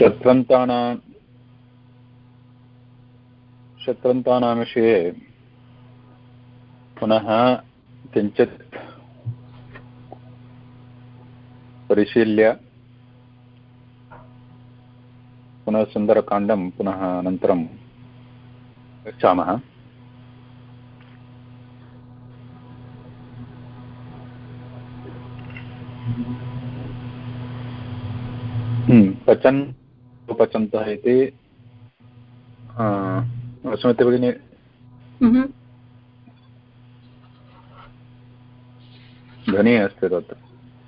शत्रन्तानां शत्रन्तानां विषये पुनः किञ्चित् परिशील्य पुनः सुन्दरकाण्डं पुनः अनन्तरं गच्छामः। हम्म, पचन् उपचन्तः इति। स्मृति भगिनी। ध्वनिः अस्ति तत्र।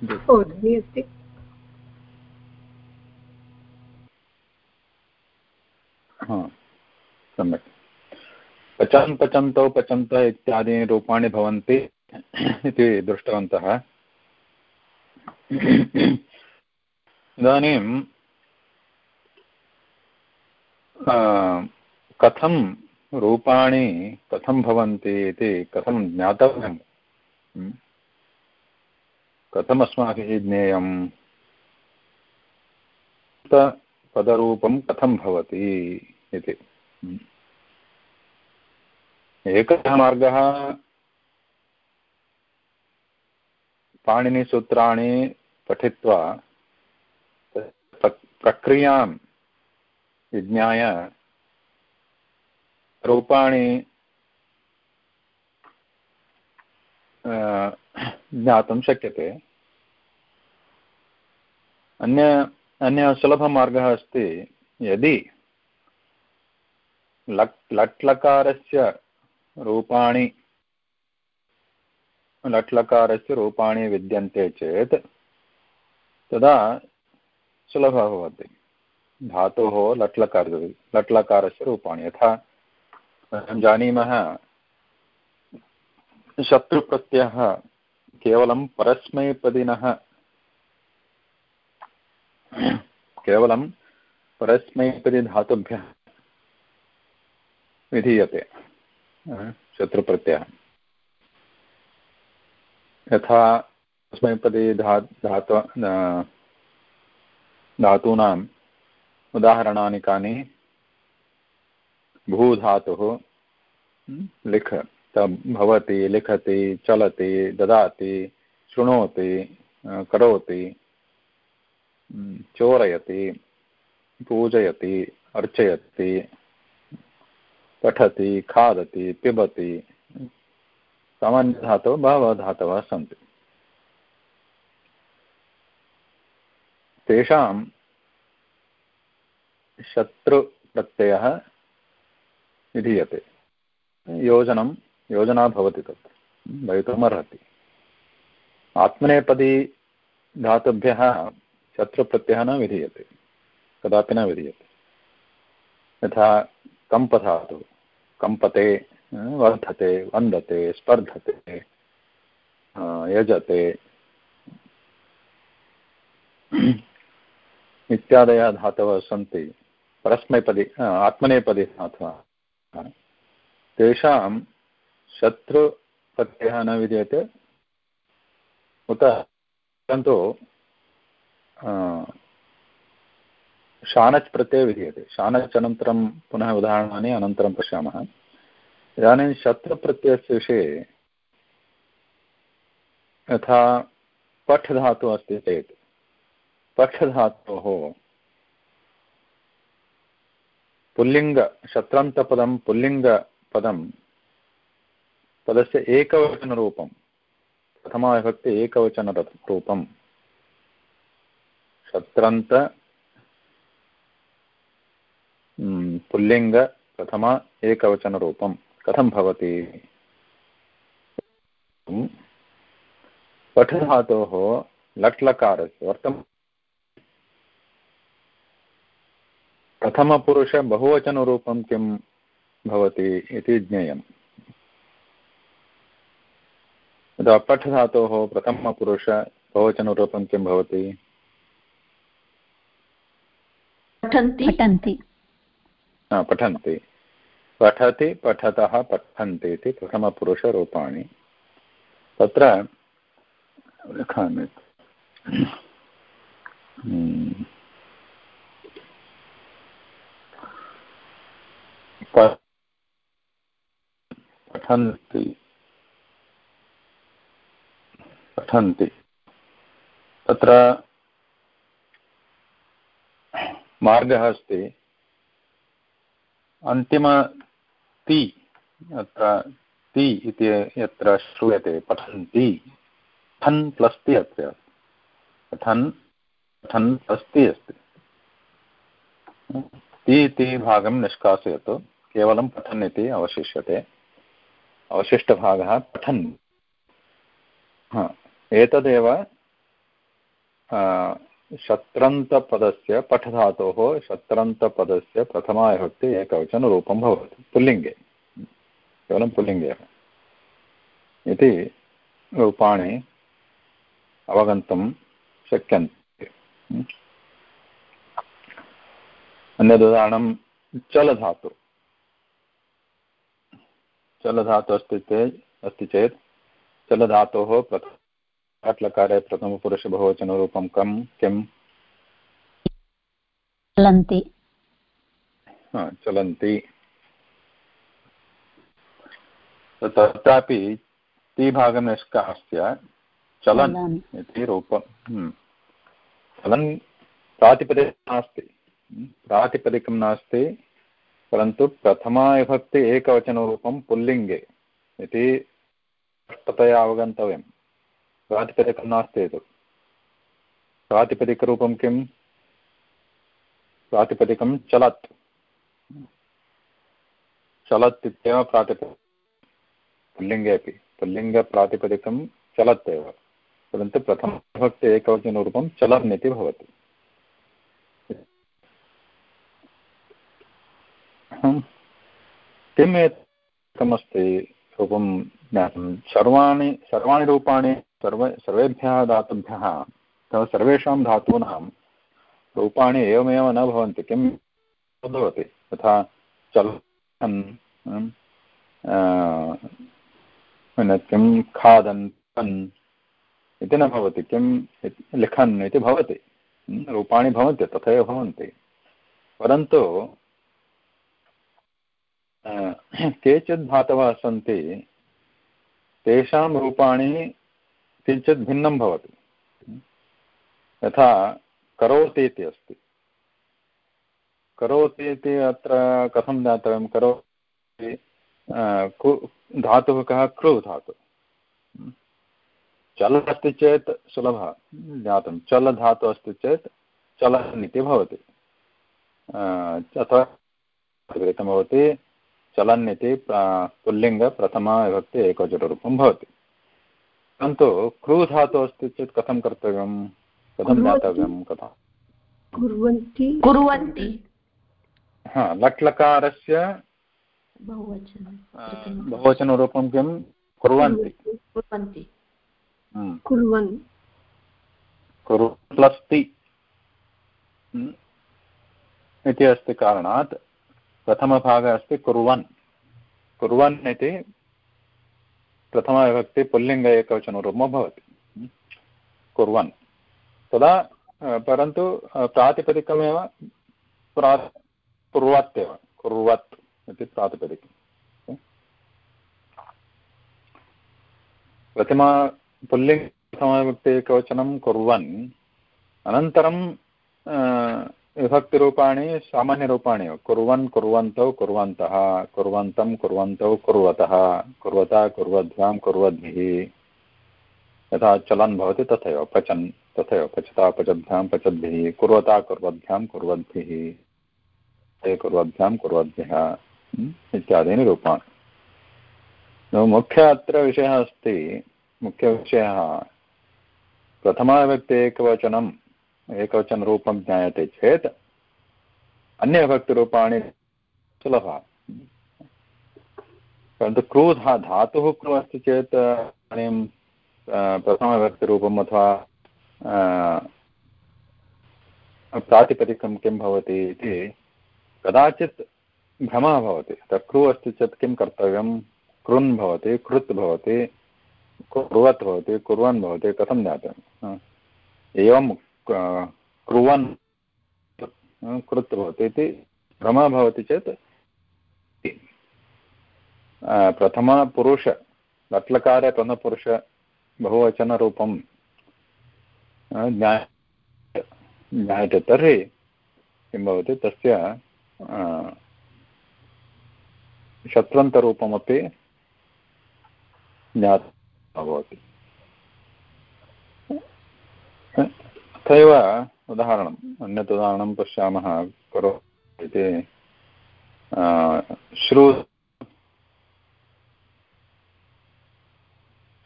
ध्वनिः अस्ति। सम्यक्। पचन् पचन्तौ पचन्तः इत्यादीनि रूपाणि भवन्ति इति दृष्टवन्तः। इदानीं कथं रूपाणि कथं भवन्ति इति कथं ज्ञातव्यं कथम् अस्माभिः ज्ञेयं पदरूपं कथं भवति इति? एकः मार्गः पाणिनिसूत्राणि पठित्वा प्रक्रियाँ विज्ञाय रूपाणि ज्ञातुं शक्यते। अन्य, अन्यः सुलभमार्गः अस्ति, यदि लट् लट्लकारस्य रूपाणि लट्लकारस्य रूपाणि विद्यन्ते चेत्, तदा सुलभः भवति। धातोः लट्लकार लट्लकारस्य रूपाणि। यथा वयं जानीमः, शत्रुप्रत्ययः केवलं परस्मैपदिनः, केवलं परस्मैपदिधातुभ्यः विधीयते शत्रुप्रत्ययः। यथा तस्मैपदे धा धातु धातूनाम् उदाहरणानि कानि? भूधातुः लिख भवति लिखति चलति ददाति शृणोति करोति चोरयति पूजयति अर्चयति पठति खादति पिबति सामान्यधातवः बहवः धातवः सन्ति। तेषां शत्रुप्रत्ययः विधीयते। योजनं, योजना भवति तत्, भवितुमर्हति। आत्मनेपदी धातुभ्यः शत्रुप्रत्ययः न विधीयते, कदापि न विधीयते। यथा कम्पधातुः, कम्पते वर्धते, वन्दते, स्पर्धते यजते, इत्यादयः धातवः सन्ति। परस्मैपदी आत्मनेपदी धातवः तेषां शत्रुप्रत्ययः न विद्यते उत परन्तु शानच् प्रत्ययः विधीयते। शानच् अनन्तरं पुनः उदाहरणानि, अनन्तरं पश्यामः। इदानीं शत्रुप्रत्ययस्य विषये यथा पठ् धातुः अस्ति चेत् पठ् धातोः पुल्लिङ्ग, शत्रन्तपदं, पुल्लिङ्गपदं, पदस्य एकवचनरूपं, प्रथमाविभक्ति एकवचनरूपं, शत्रन्त पुल्लिङ्ग, प्रथम एकवचनरूपं, कथं भवति? पठधातोः लट्लकारस्य वर्तम् प्रथमपुरुषबहुवचनरूपं किं भवति इति ज्ञेयम्? यदा पठधातोः प्रथमपुरुष बहुवचनरूपं किं भवति? पठन्ति। पठन्ति। पठन्ति। पठति पठतः पठन्ति इति प्रथमपुरुषरूपाणि। तत्र लिखामि। पठन्ति। पठन्ति। तत्र मार्गः अस्ति। अन्तिम ति अत्र ति इति यत्र श्रूयते, पठन्ति। ठन् प्लस् ति अत्र पठन् पठन् प्लस् ति अस्ति। ति इति भागं निष्कासयतु। केवलं पठन् इति अवशिष्यते। अवशिष्टभागः पठन्। एतदेव शत्रन्तपदस्य पठधातोः शत्रन्तपदस्य प्रथमाविभक्ति एकवचनरूपं भवति। पुल्लिङ्गे। केवलं पुल्लिङ्गे। एव इति रूपाणि अवगन्तुं शक्यन्ते। अन्यदुदाहरणं चलधातु। चलधातु अस्ति चेत् अस्ति चेत् चलधातोः प्रथम अट्लकारे प्रथमपुरुषबहुवचनरूपं कं किं? चलन्ति। चलन्ति। तत्रापि तिभागं निष्कास्य चलन्। इति रूपं हम्म। चलन् प्रातिपदिकं नास्ति। हम्म। प्रातिपदिकं नास्ति। परन्तु प्रथमाविभक्ति एकवचनरूपं पुल्लिङ्गे इति स्पष्टतया अवगन्तव्यं प्रातिपदिकं नास्ति एतत् प्रातिपदिकरूपं किं प्रातिपदिकं चलत्। चलत् इत्येव प्रातिपदिकं। पुल्लिङ्गे अपि। पुल्लिङ्गप्रातिपदिकं चलत् एव। परन्तु प्रथमविभक्ति एकवचनरूपं चलन् इति भवति। किम् एकमस्ति रूपं ज्ञातं सर्वाणि सर्वाणि रूपाणि सर्व, सर्वेभ्यः धातुभ्यः अथवा सर्वेषां धातूनां रूपाणि एवमेव न भवन्ति। किं भवति? यथा चलन् किं खादन्, पन् इति न भवति। किं लिखन् इति भवति। रूपाणि भवन्ति, तथैव भवन्ति। परन्तु केचित् धातवः सन्ति, तेषां रूपाणि किञ्चित् भिन्नं भवति। यथा करोति इति अस्ति। करोति इति अत्र कथं ज्ञातव्यं? करोति धातुः कः? कृ धातुः। चल अस्ति चेत् सुलभः, ज्ञातं। चल धातुः अस्ति चेत् चलन् इति भवति अथवा भवति चलन् इति पुल्लिङ्गप्रथमाविभक्ति एकवचनरूपं भवति। परन्तु क्रू धातुः अस्ति चेत् कथं कर्तव्यं? कथं ज्ञातव्यं? कथं? कुर्वन्ति। कुर्वन्ति। हा लट् लकारस्य बहुवचनरूपं किं? कुर्वन्ति। कुर्वन्ति। हम्म। कुर्वन्। कुरु प्लस् हम्म। इति अस्ति कारणात् प्रथमभागः अस्ति कुर्वन्। कुर्वन् इति प्रथमविभक्ति पुल्लिङ्ग एकवचनरूपं भवति। कुर्वन्। तदा परन्तु प्रातिपदिकमेव प्रा कुर्वत् एव कुर्वत् इति प्रातिपदिकं प्रतिमा पुल्लिङ्ग प्रथमविभक्ति एकवचनं कुर्वन्। अनन्तरं विभक्तिरूपाणि सामान्यरूपाणि। कुर्वन् कुर्वन्तौ कुर्वन्तः, कुर्वन्तं कुर्वन्तौ कुर्वतः, कुर्वता कुर्वद्भ्यां कुर्वद्भिः। यथा चलन् भवति तथैव, पचन्, तथैव पचता पचद्भ्यां पचद्भिः। कुर्वता कुर्वद्भ्यां कुर्वद्भिः, ते कुर्वद्भ्यां कुर्वद्भ्यः इत्यादीनि रूपाणि। मुख्य अत्र विषयः अस्ति। मुख्यविषयः प्रथमाविभक्ति एकवचनं एकवचनरूपं ज्ञायते चेत् अन्यविभक्तिरूपाणि सुलभः। परन्तु क्रू धा धातुः क्रू अस्ति चेत् इदानीं प्रथमविभक्तिरूपम् अथवा प्रातिपदिकं किं भवति इति कदाचित् भ्रमः भवति। क्रू अस्ति चेत् किं कर्तव्यं? कृन् भवति, कृत् भवति, कुर्वत् भवति, कुर्वन् भवति, कथं ज्ञातव्यम्? एवं कुर्वन् कृत् भवति इति भ्रमः भवति चेत् प्रथमपुरुष लट्लकारे प्रथमपुरुष, बहुवचनरूपं ज्ञाय ज्ञायते तर्हि किं भवति, तस्य शत्रन्तरूपमपि ज्ञातं भवति। तथैव उदाहरणम् अन्यत् उदाहरणं पश्यामः करो इति श्रू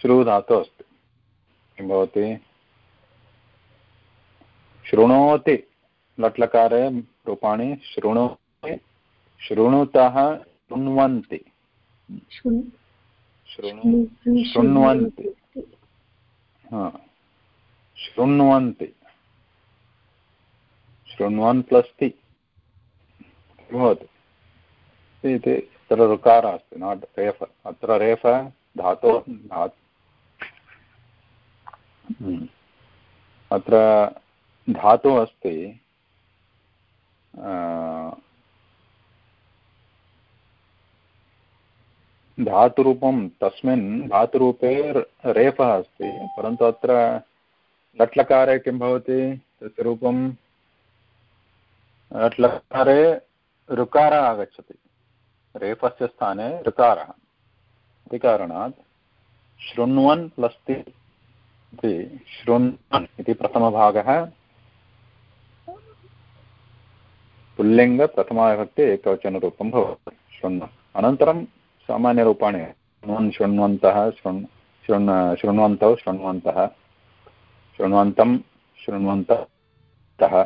श्रू धातु अस्ति। किं भवति? शृणोति लट्लकारे रूपाणि शृणोति शृणुतः शृण्वन्ति। शृण्वन्ति। शृण्वन्ति। शृण्वन् प्लस् ति भवति इति तत्र ऋकारः अस्ति नाट् रेफ अत्र रेफ धातु। अत्र धातुः अस्ति धातुरूपं तस्मिन् धातुरूपे रेफः अस्ति परन्तु अत्र लट्लकारे किं भवति तस्य रूपं लट्लकारे ऋकारः आगच्छति। रेफस्य स्थाने ऋकारः। इति कारणात् शृण्वन् प्लस्ति इति शृण्वन् इति प्रथमभागः। पुल्लिङ्गप्रथमाविभक्ति एकवचनरूपं भवति, शृण्वन्। अनन्तरं सामान्यरूपाणि शृण्वन्, शृण्वन्तः, शृण् शृण्, शृण्वन्तौ, शृण्वन्तः, शृण्वन्तं, शृण्वन्तः।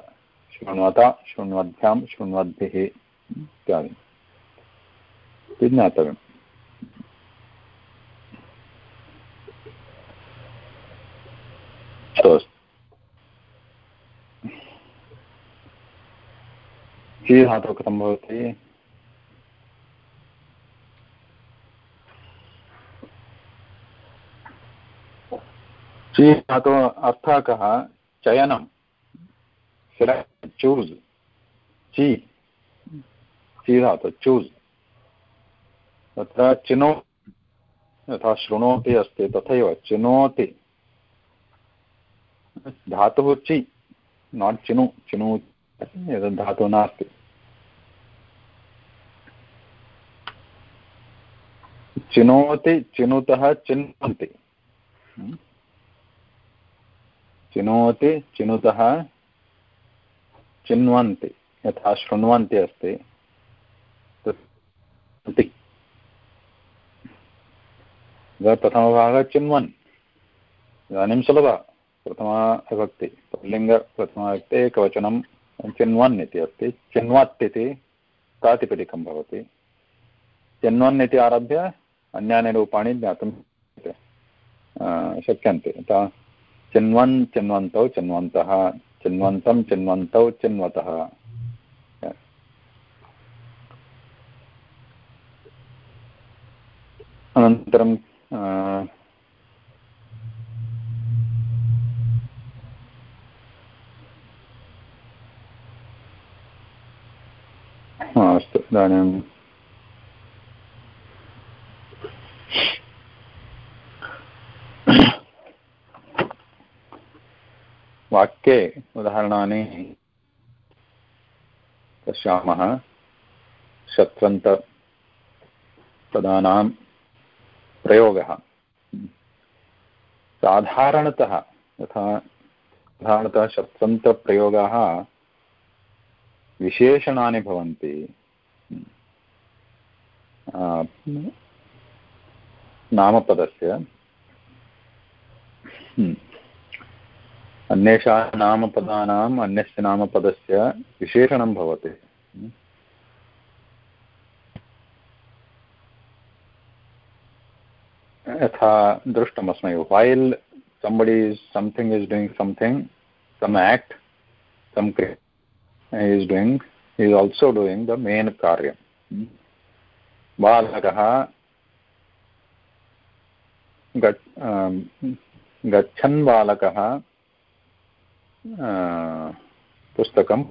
शृण्वता शृण्वद्भ्यां शृण्वद्भिः इत्यादि। इति ज्ञातव्यम् अस्तु। धातुः कथं भवति। ची अर्थः कः? चयनं चूस् ची ची धातु चूस् तत्र चिनो यथा शृणोति अस्ति तथैव चिनोति धातुः चि नाट् चिनु चिनु एतद् धातुः नास्ति。चिनोति चिनुतः चिन्वन्ति चिनोति चिनुतः चिन्वन्ति, यथा शृण्वन्ति अस्ति। प्रथमभागः चिन्वन्। इदानीं सुलभः, प्रथमा विभक्ति। पुल्लिङ्गप्रथमाविभक्ति एकवचनं चिन्वन् इति अस्ति। चिन्वत् इति प्रातिपदिकं भवति। चिन्वन् इति आरभ्य अन्यानि रूपाणि ज्ञातुं शक्यन्ते। यथा चिन्वन् चिन्वन्तौ चिन्वन्तः। चिन्वन्तं चिन्वन्तौ चिन्वतः। अनन्तरं अस्तु इदानीं वाक्ये उदाहरणानि पश्यामः। शत्रन्तपदानां प्रयोगः। साधारणतः यथा साधारणतः शत्रन्तप्रयोगाः विशेषणानि भवन्ति। नामपदस्य। अन्येषामपदानाम् अन्यस्य नामपदस्य विशेषणं भवति। यथा दृष्टमस्मै well somebody something is doing something some act some is doing is also doing the main कार्यं बालकः अं, गच्छन् बालकः पुस्तकं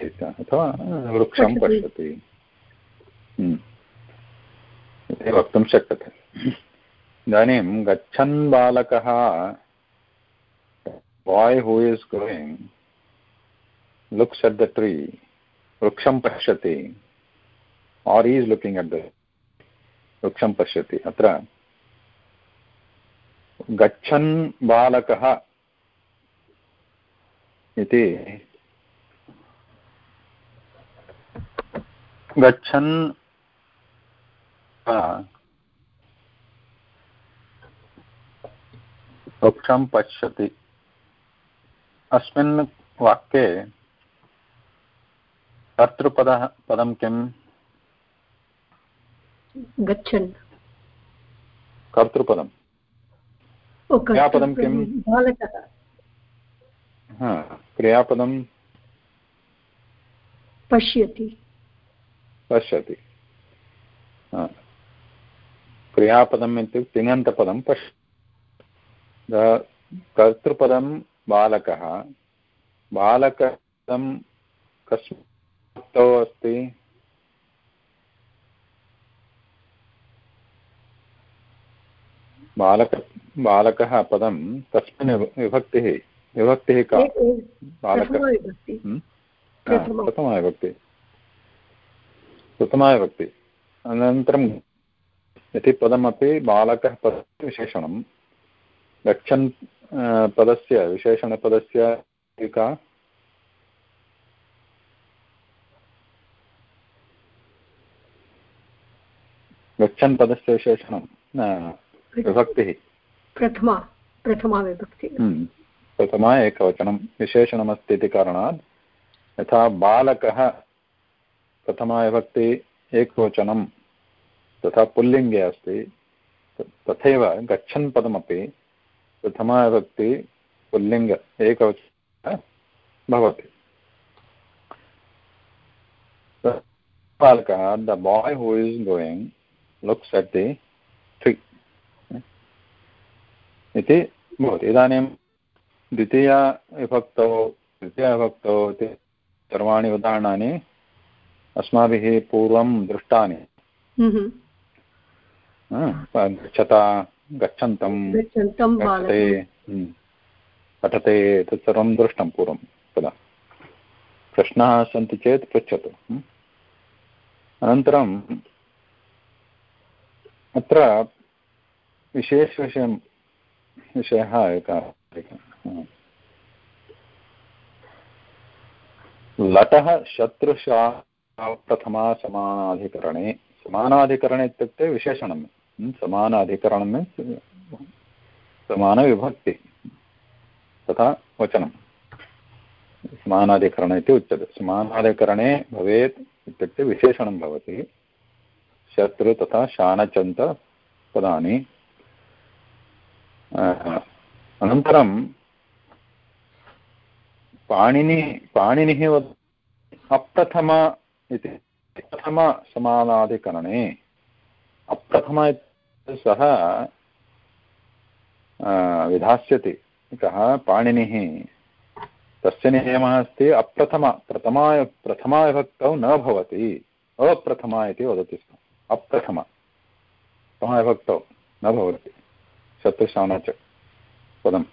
अथवा वृक्षं पश्यति इति वक्तुं शक्यते इदानीं गच्छन् बालकः boy who is going looks at the tree वृक्षं पश्यति are is looking at the वृक्षं पश्यति अत्र गच्छन् बालकः इति गच्छन् वृक्षं पश्यति। अस्मिन् वाक्ये कर्तृपदः पदं किम्? गच्छन्। कर्तृपदं। क्रियापदं किम्? बालकः। हा, क्रियापदं पश्यति। पश्यति। क्रियापदम् इत्युक्ते तिङन्तपदं पश्य कर्तृपदं बालकः। बालकपदं कस्मिन् अस्ति? बालक बालकः पदं कस्मिन् विभक्तिः विभक्तिः का बालक। प्रथमाविभक्ति। हम्म? प्रथमा। प्रथमाविभक्ति। प्रथमाविभक्ति। अनन्तरं इति पदमपि बालकः पदस्य विशेषणं। गच्छन् पदस्य विशेषणपदस्य का गच्छन् पदस्य विशेषणं। विभक्तिः। प्रथमा प्रथमाविभक्ति हम्म। प्रथमा एकवचनं विशेषणमस्ति इति कारणात् यथा बालकः प्रथमाविभक्ति एकवचनं तथा पुल्लिङ्गे अस्ति तथैव गच्छन् पदमपि प्रथमाविभक्ति पुल्लिङ्ग एकवचन भवति। बालकः, the boy who is going looks at the tree इति भवति। इदानीं द्वितीयाविभक्तौ तृतीयाविभक्तौ इति सर्वाणि उदाहरणानि अस्माभिः पूर्वं दृष्टानि हम्म। गच्छता गच्छन्तं पठते बालकं हम्म, पठते एतत् सर्वं दृष्टं पूर्वं तदा प्रश्नाः सन्ति चेत् पृच्छतु हम्म। अनन्तरम् अत्र विशेषविषयं विषयः एकः। लटः शत्रुषा प्रथमा समानाधिकरणे समानाधिकरणे इत्युक्ते विशेषणं हम्म, समानाधिकरणं मीन्स् समानविभक्ति तथा वचनं। समानाधिकरण इति उच्यते। समानाधिकरणे भवेत् इत्युक्ते विशेषणं भवति। शत्रु तथा शानचन्त पदानि। अ, अनन्तरं पाणिनि, पाणिनिः वद अप्रथम इति प्रथमसमानाधिकरणे अप्रथम सः विधास्यति। कः पाणिनिः। तस्य नियमः अस्ति, अप्रथम प्रथमा प्रथमाविभक्तौ न भवति। अप्रथमा इति वदति स्म। अप्रथम। प्रथमाविभक्तौ न भवति। शत्रुशाण च पदम्।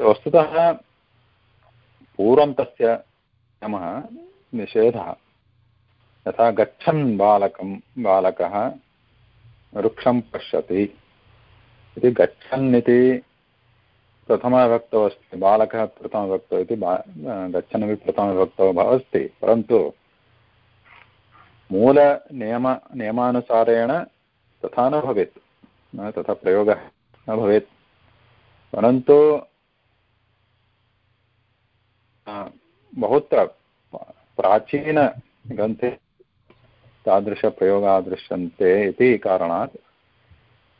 वस्तुतः पूर्वं तस्य नियमः निषेधः। यथा गच्छन् बालकं, बालकः वृक्षं पश्यति। इति गच्छन् इति प्रथमविभक्तौ अस्ति बालकः प्रथमविभक्तौ इति बा प्रथमविभक्तौ अस्ति परन्तु मूलनियम नियमानुसारेण तथा न भवेत्। तथा प्रयोगः न भवेत्। परन्तु बहुत्र प्राचीनग्रन्थे तादृशप्रयोगाः दृश्यन्ते इति कारणात्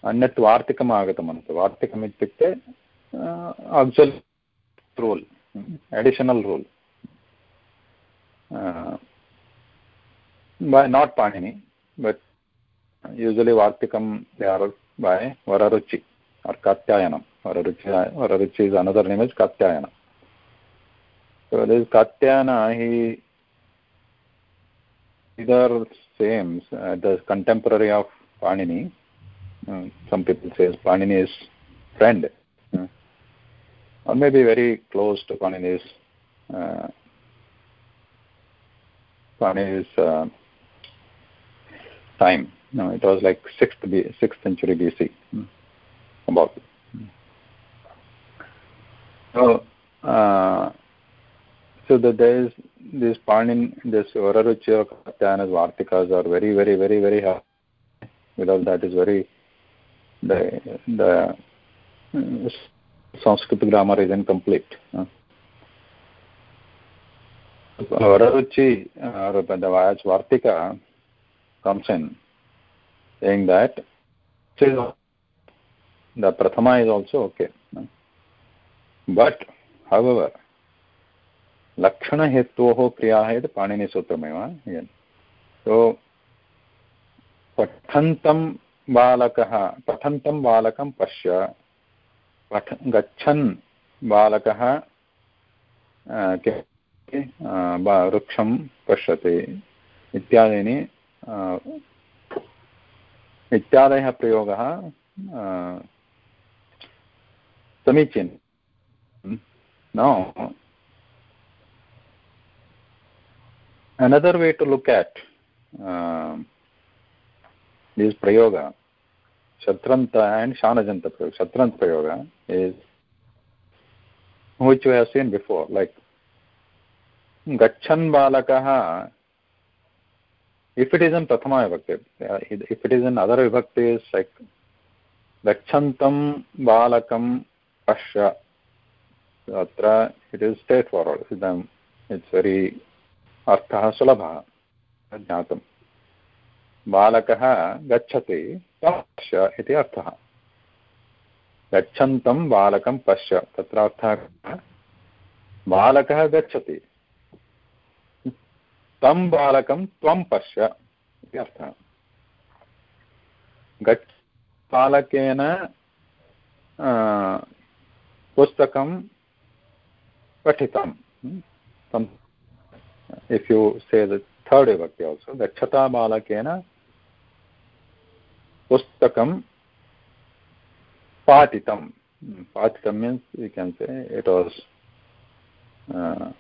अन्यत् वार्तिकम् आगतमस्ति वार्तिकम् इत्युक्ते auxiliary rule additional rule usually Vartikam they are by Vararuchi or Katyayanam. Vararuchi, Vararuchi is another name is Katyayana. So this Katyayana, he either same. Uh, the contemporary of Panini, uh, some people say Panini's friend, uh, or maybe very close to Panini's uh, Panini's uh, time. No, it was like sixth B, sixth century BC, hmm, about. So, uh, so that there is this Panin, this Vararuchya Katyanas Vartikas are very, very, very, very hard. Without that is very the the uh, Sanskrit grammar is incomplete. Uh. Vararuchi, uh, the Vartika comes in saying that the prathama is also okay. But, however, लक्षणहेतोः क्रियाः यत् पाणिनिसूत्रमेव सो पठन्तं बालकः, पठन्तं बालकं पश्य। पठ, गच्छन् बालकः वृक्षं पश्यति इत्यादीनि इत्यादयः प्रयोगः समीचीनं न। Another way to look at uh, this prayoga shatranta and shanajanta prayoga shatrant prayoga is which we have seen before like gachan balakah if it is in prathama vibhakti if it is in other vibhaktis like gachantam balakam pashya atra it is straightforward. It's very अर्थः सुलभः ज्ञातुं बालकः गच्छति पश्य इति अर्थः। गच्छन्तं बालकं पश्य, तत्र अर्थः बालकः गच्छति। तं बालकं त्वं पश्य इति अर्थः। गच्छ बालकेन पुस्तकं पठितं। If you say the third vibhakti also gachata balakena pustakam patitam patitam means you can say it was uh,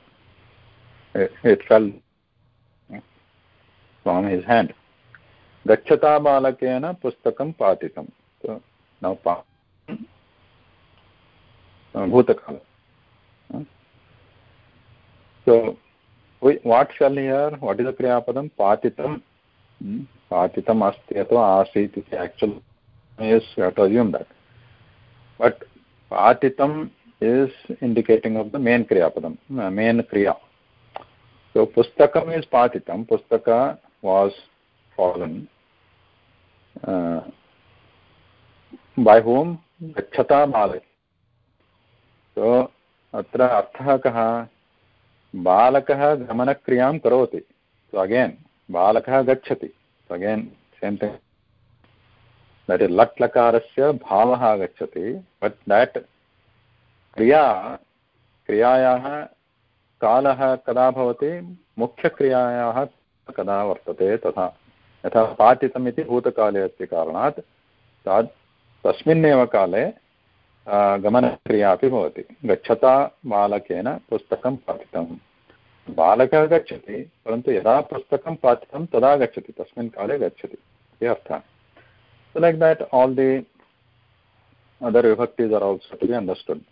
it, it fell from his hand gachata balakena pustakam patitam so now pa bhutakala so what failure what is a क्रियापदम पातितम पातितम अस्ति अथवा आसीत् इति actual yes assume but पातितम् is indicating of the main क्रियापदं main क्रिया so पुस्तकम् is पातितं पुस्तक वास् फालन् बै होम् गच्छता बालय सो अत्र अर्थः कः बालकः गमनक्रियाँ करोति। सो अगेन् बालकः गच्छति। So again same thing that is लट् लकारस्य भावः आगच्छति। बट् देट् क्रिया, क्रियायाः कालः कदा भवति? मुख्यक्रियायाः कदा वर्तते? तथा, यथा पाठितम् इति भूतकाले अस्ति कारणात्, तस्मिन्नेव काले गमनक्रिया अपि भवति गच्छता बालकेन पुस्तकं पाठितं बालकः गच्छति परन्तु यदा पुस्तकं पाठितं तदा गच्छति तस्मिन् काले गच्छति इति अर्थः that all the other vibhaktis are also to be understood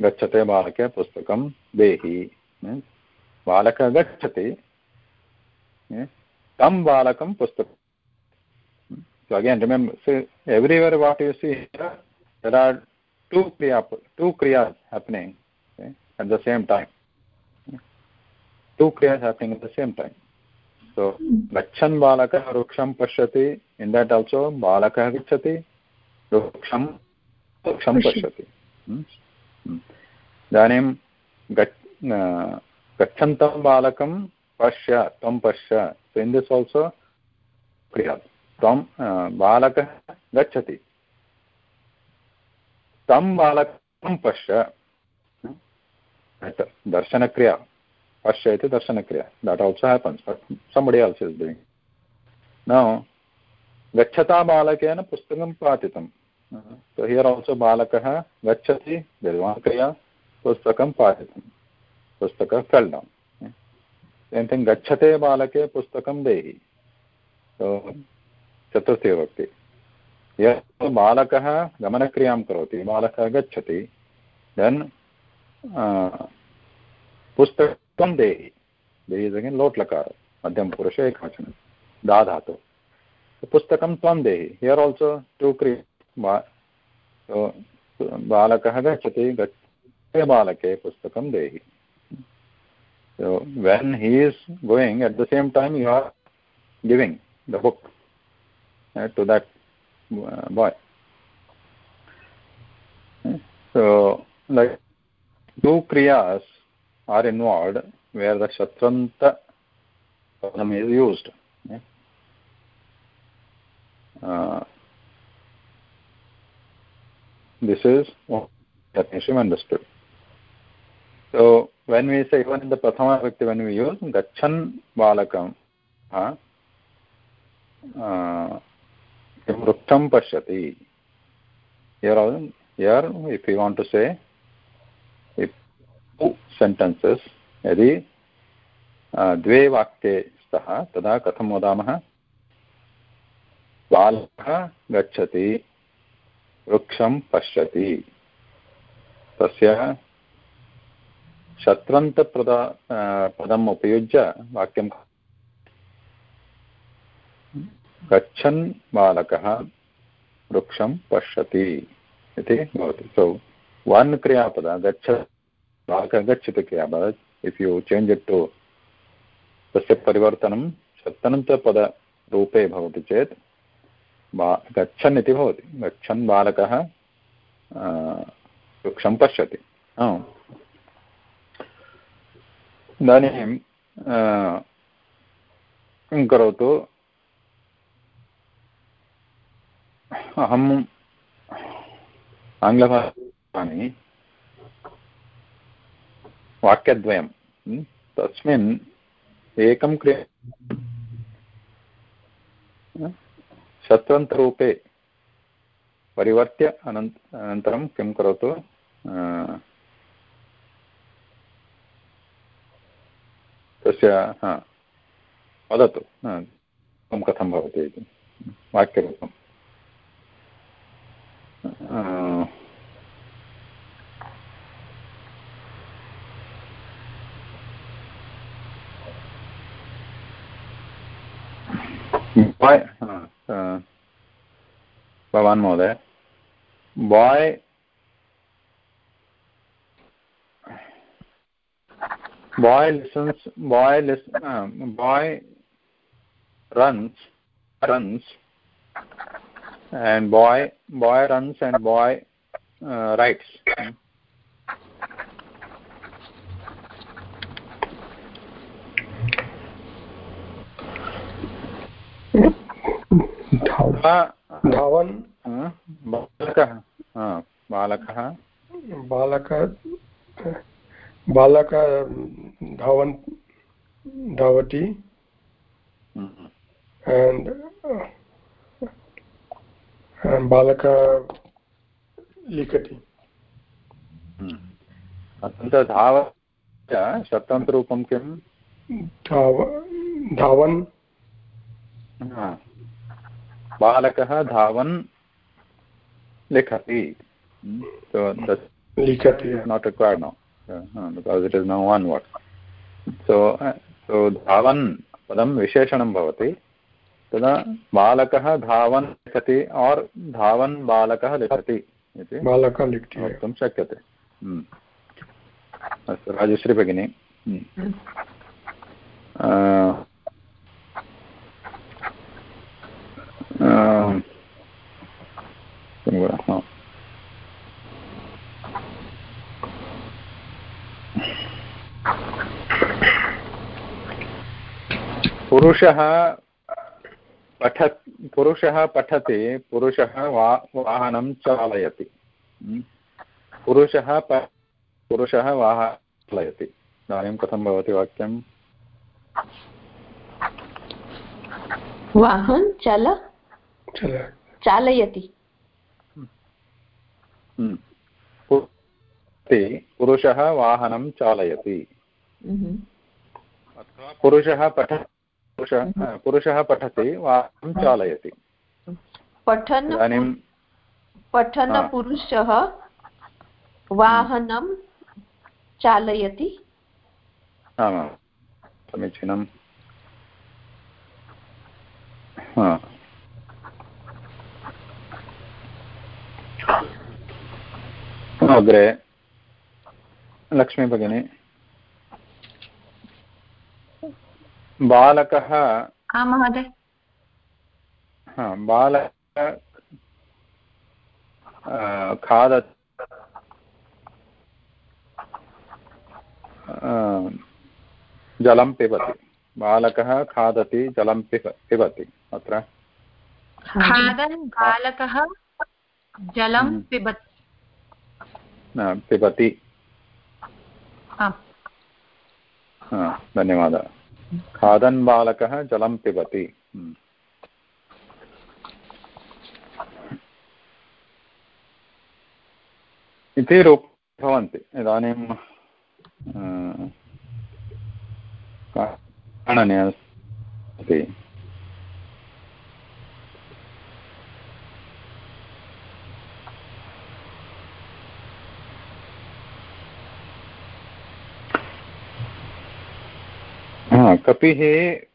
gachate balake pustakam dehi means balakah gachati tam balakam pustakam so again remember so everywhere what you see here there are two kriya two kriyas happening okay, at the same time two kriyas happening at the same time so gachan balakah vruksham pashyati in that also balakah gachati vruksham vruksham pashyati इदानीं गच्छन्तं बालकं पश्य त्वं पश्य so in this also kriya त्वं बालकः गच्छति तं बालक पश्य। दर्शनक्रिया। पश्य इति दर्शनक्रिया। That also happens somebody also is doing न गच्छता बालकेन पुस्तकं पातितं सो हियर् आल्सो बालकः गच्छति निर्वाहक्रिया पुस्तकं पातितं पुस्तक फेल्डम् सेम् गच्छते बालके पुस्तकं देहि। चतुर्थी भवति यः बालकः गमनक्रियाँ करोति बालकः गच्छति देन् पुस्तकं देहि। देहि इस् अगेन् लोट् लकार मध्यमपुरुषे एकवचनं दा धातु पुस्तकं त्वं देहि। हियर् आल्सो टु क्रिया बालकः गच्छति गच्छते बालके पुस्तकं देहि। So when he is going, at the same time you are giving the book uh, to that boy. So, like two kriyas are involved where the shatranta padam is used. Uh, this is that Nishim understood. So when we say even in the prathama vibhakti when we use gachan balakam, uh, uh, वृक्षं पश्यति। here here if you want to say, if यदि द्वे वाक्ये स्तः, तदा कथं वदामः? बालकः गच्छति, वृक्षं पश्यति। तस्य शत्रन्तप्रदा पदम् उपयुज्य वाक्यं गच्छन् बालकः वृक्षं पश्यति इति भवति। सो वन् क्रियापद, गच्छ बालकः गच्छति क्रियापद। If you change it to तस्य परिवर्तनं शतनन्तपदरूपे भवति चेत् बा गच्छन् इति भवति। गच्छन् बालकः वृक्षं पश्यति। इदानीं किं करोतु? अहम् आङ्ग्लभाषानि वाक्यद्वयं तस्मिन् एकं क्रिया शत्रन्तरूपे परिवर्त्य अनन्त, अनन्तरं किं करोतु? तस्य वदतु कथं भवति इति? वाक्यरूपम्। uh, boy uh, uh, भवान् महोदय boy boy listens boy listen uh, boy runs runs and boy boy runs and boy uh, writes धावन् बालकः बालकः बालकः बालकः धावन् धावति and uh, बालकः लिखति। धाव शब्दान्तरूपं किं धाव धावन्। बालकः धावन् लिखति। लिखति। Not required now because it is now one word so so धावन् पदं विशेषणं भवति। तदा बालकः धावन् लिखति और् धावन् बालकः लिखति इति बालकः लिखति। वक्तुं शक्यते। अस्तु राजश्री भगिनी। पुरुषः पठ पुरुषः पठति पुरुषः वा वाहनं चालयति। पुरुषः प पुरुषः वाहनं चालयति। इदानीं कथं भवति वाक्यम् वाहन चल चल। चालयति। हम्म। पुरुषः वाहनं चालयति। हम्म। पुरुषः पठ पुरुषः पुरुषः पठति वाहनं चालयति। पठन् इदानीं पठन् हा। पुरुषः वाहनं चालयति। आमां समीचीनं अग्रे लक्ष्मी भगिनी बालकः आं महोदय. हा बालकः खाद जलं पिबति. बालकः खादति जलं पिब पिबति. अत्र? खादन् बालकः जलं हम्म। पिबति पिबति. धन्यवादः. खादन् बालकः जलं पिबति। हम्म। इति रूप भवन्ति। इदानीं गणने अस्ति हा, कपिः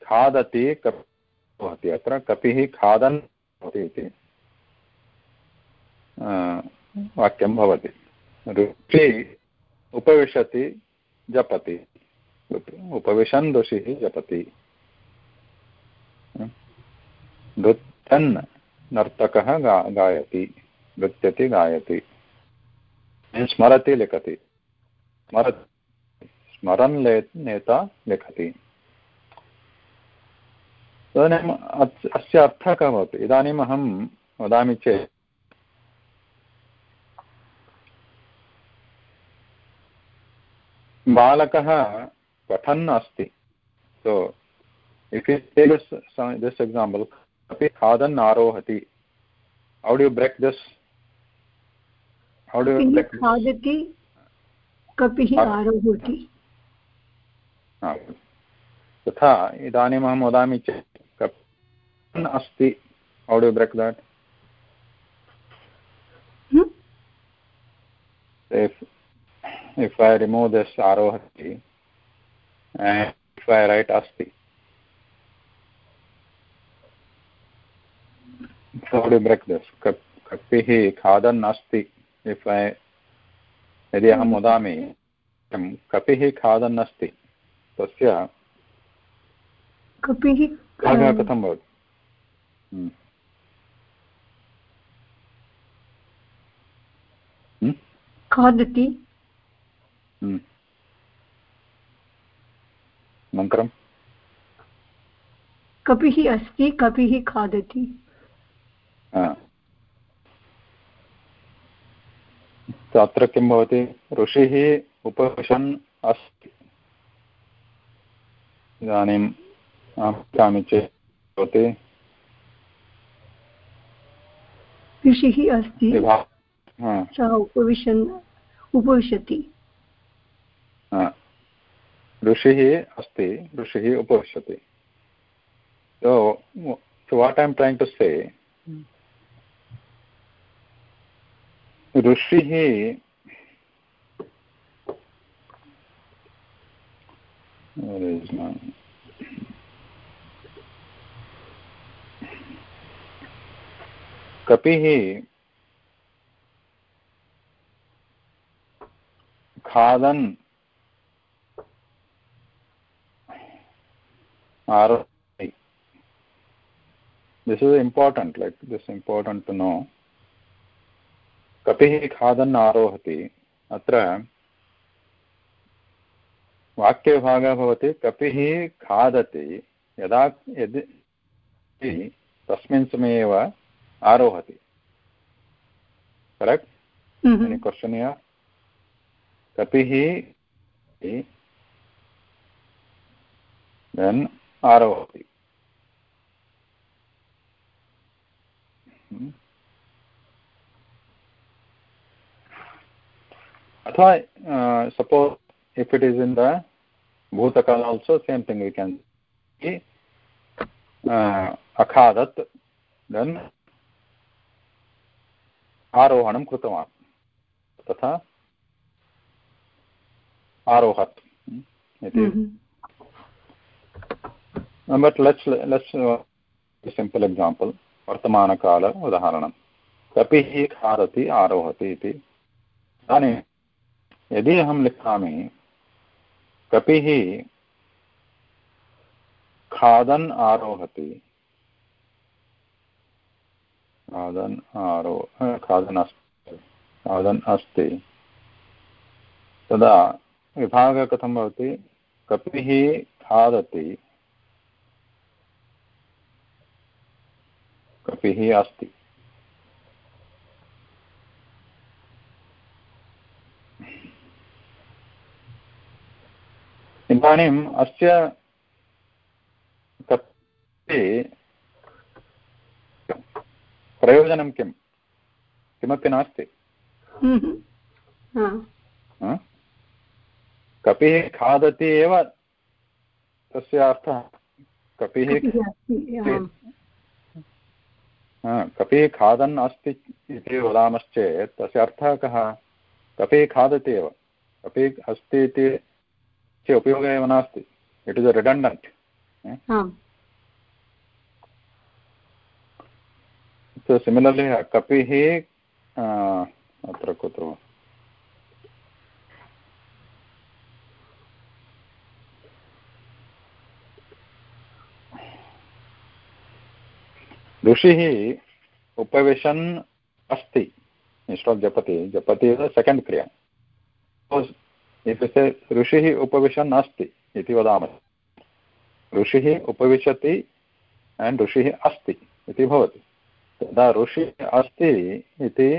खादति कप् भवति अत्र कपिः खादन् भवति इति वाक्यं भवति। ऋषि उपविशति, जपति। उपविशन् ऋषिः, जपति। नृत्यन् नर्तकः गा, गायति नृत्यति गायति। स्मरति लिखति। स्मरति। स्मरन् ले, नेता लिखति। तदनीम् अस्- अस्य अर्थः कः भवति? इदानीम् अहं वदामि चेत्। बालकः पठन् अस्ति। So if you take this example अपि खादन् आरोहति। How do break this how do break खादति? कपिः आरोहति? तथा इदानीम् अहं वदामि चेत्। अस्ति audio break that break this कपिः खादन् अस्ति यदि अहं hmm. वदामि कपिः खादन् अस्ति तस्य अं, कथं भवति? खादति। अनन्तरं कपिः अस्ति कपिः खादति अत्र किं भवति ऋषिः उपविशन् अस्ति इदानीम् अहं पृच्छामि चेत् भवति ऋषिः अस्ति। सः उपविशन् उपविशति। ऋषिः अस्ति ऋषिः उपविशति। So so what i'm trying to say ऋषिः where is my कपिः खादन् this is important, like, this is important to know. कपिः खादन् आरोहति। अत्र वाक्यभागः भवति, कपिः खादति। यदा यदि तस्मिन् समये एव आरोहति। करेक्ट् क्वशन् कपिः देन् आरोहति अथवा suppose if it is in the भूतकाल also same thing you can अखादत् then आरोहणं कृतवान्। तथा आरोहत्। इति। But let's let's simple example वर्तमानकाल उदाहरणं। कपिः खादति आरोहति इति। इदानीं यदि अहं लिखामि कपिः खादन् आरोहति। खादन् आरो खादन् अस्ति खादन् अस्ति। तदा विभागः कथं भवति? कपिः खादति। कपिः अस्ति। इदानीम् अस्य कपि प्रयोजनं किं किमपि नास्ति। कपिः खादति एव तस्य अर्थः। कपिः कपिः खादन् अस्ति इति वदामश्चेत् तस्य अर्थः कः? कपिः खादति एव। कपिः अस्ति इति उपयोगः एव नास्ति। It is redundant so, similarly kapiः अत्र कुत्र ऋषिः उपविशन् अस्ति इन्स्ट् जपति जपति सेकेण्ड् क्रिया इत्युक्ते ऋषिः उपविशन् अस्ति इति वदामः ऋषिः उपविशति एण्ड् ऋषिः अस्ति इति भवति तदा ऋषिः अस्ति इति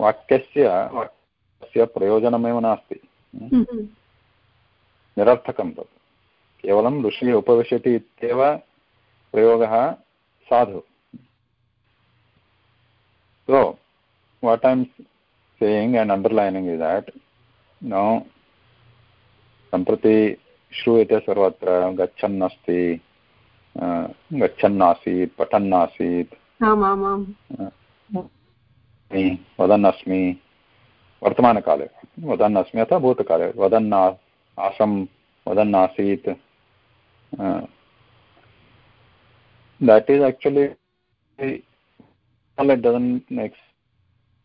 वाक्यस्य वाक्यस्य प्रयोजनमेव नास्ति। निरर्थकं तत्। केवलं ऋषिः उपविशति इत्येव प्रयोगः sadhu so what i'm saying and underlining is that now सम्प्रति श्रूयते सर्वत्र गच्छन् अस्ति गच्छन् आसीत् पठन् आसीत्। वदन् अस्मि वर्तमानकाले वदन् अस्मि अथवा भूतकाले वदन् आसं वदन् आसीत् that is actually it doesn't make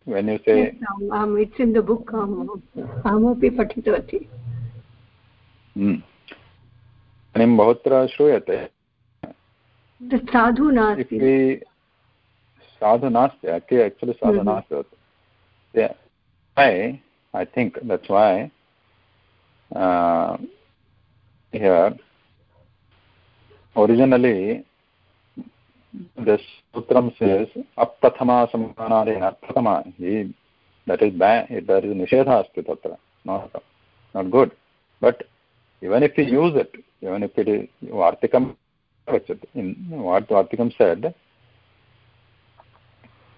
when you say yes, um, um, it's in the book. अहमपि पठितवती इदानीं बहुत्र श्रूयते साधु नास्ति साधु नास्ति actually साधु नास्ति why I think that's why uh, here originally this sutram says aprathama samanadena prathama he that is bad there is nishedha asti tatra not not good but even if we use it even if it is vartikam in what vartikam said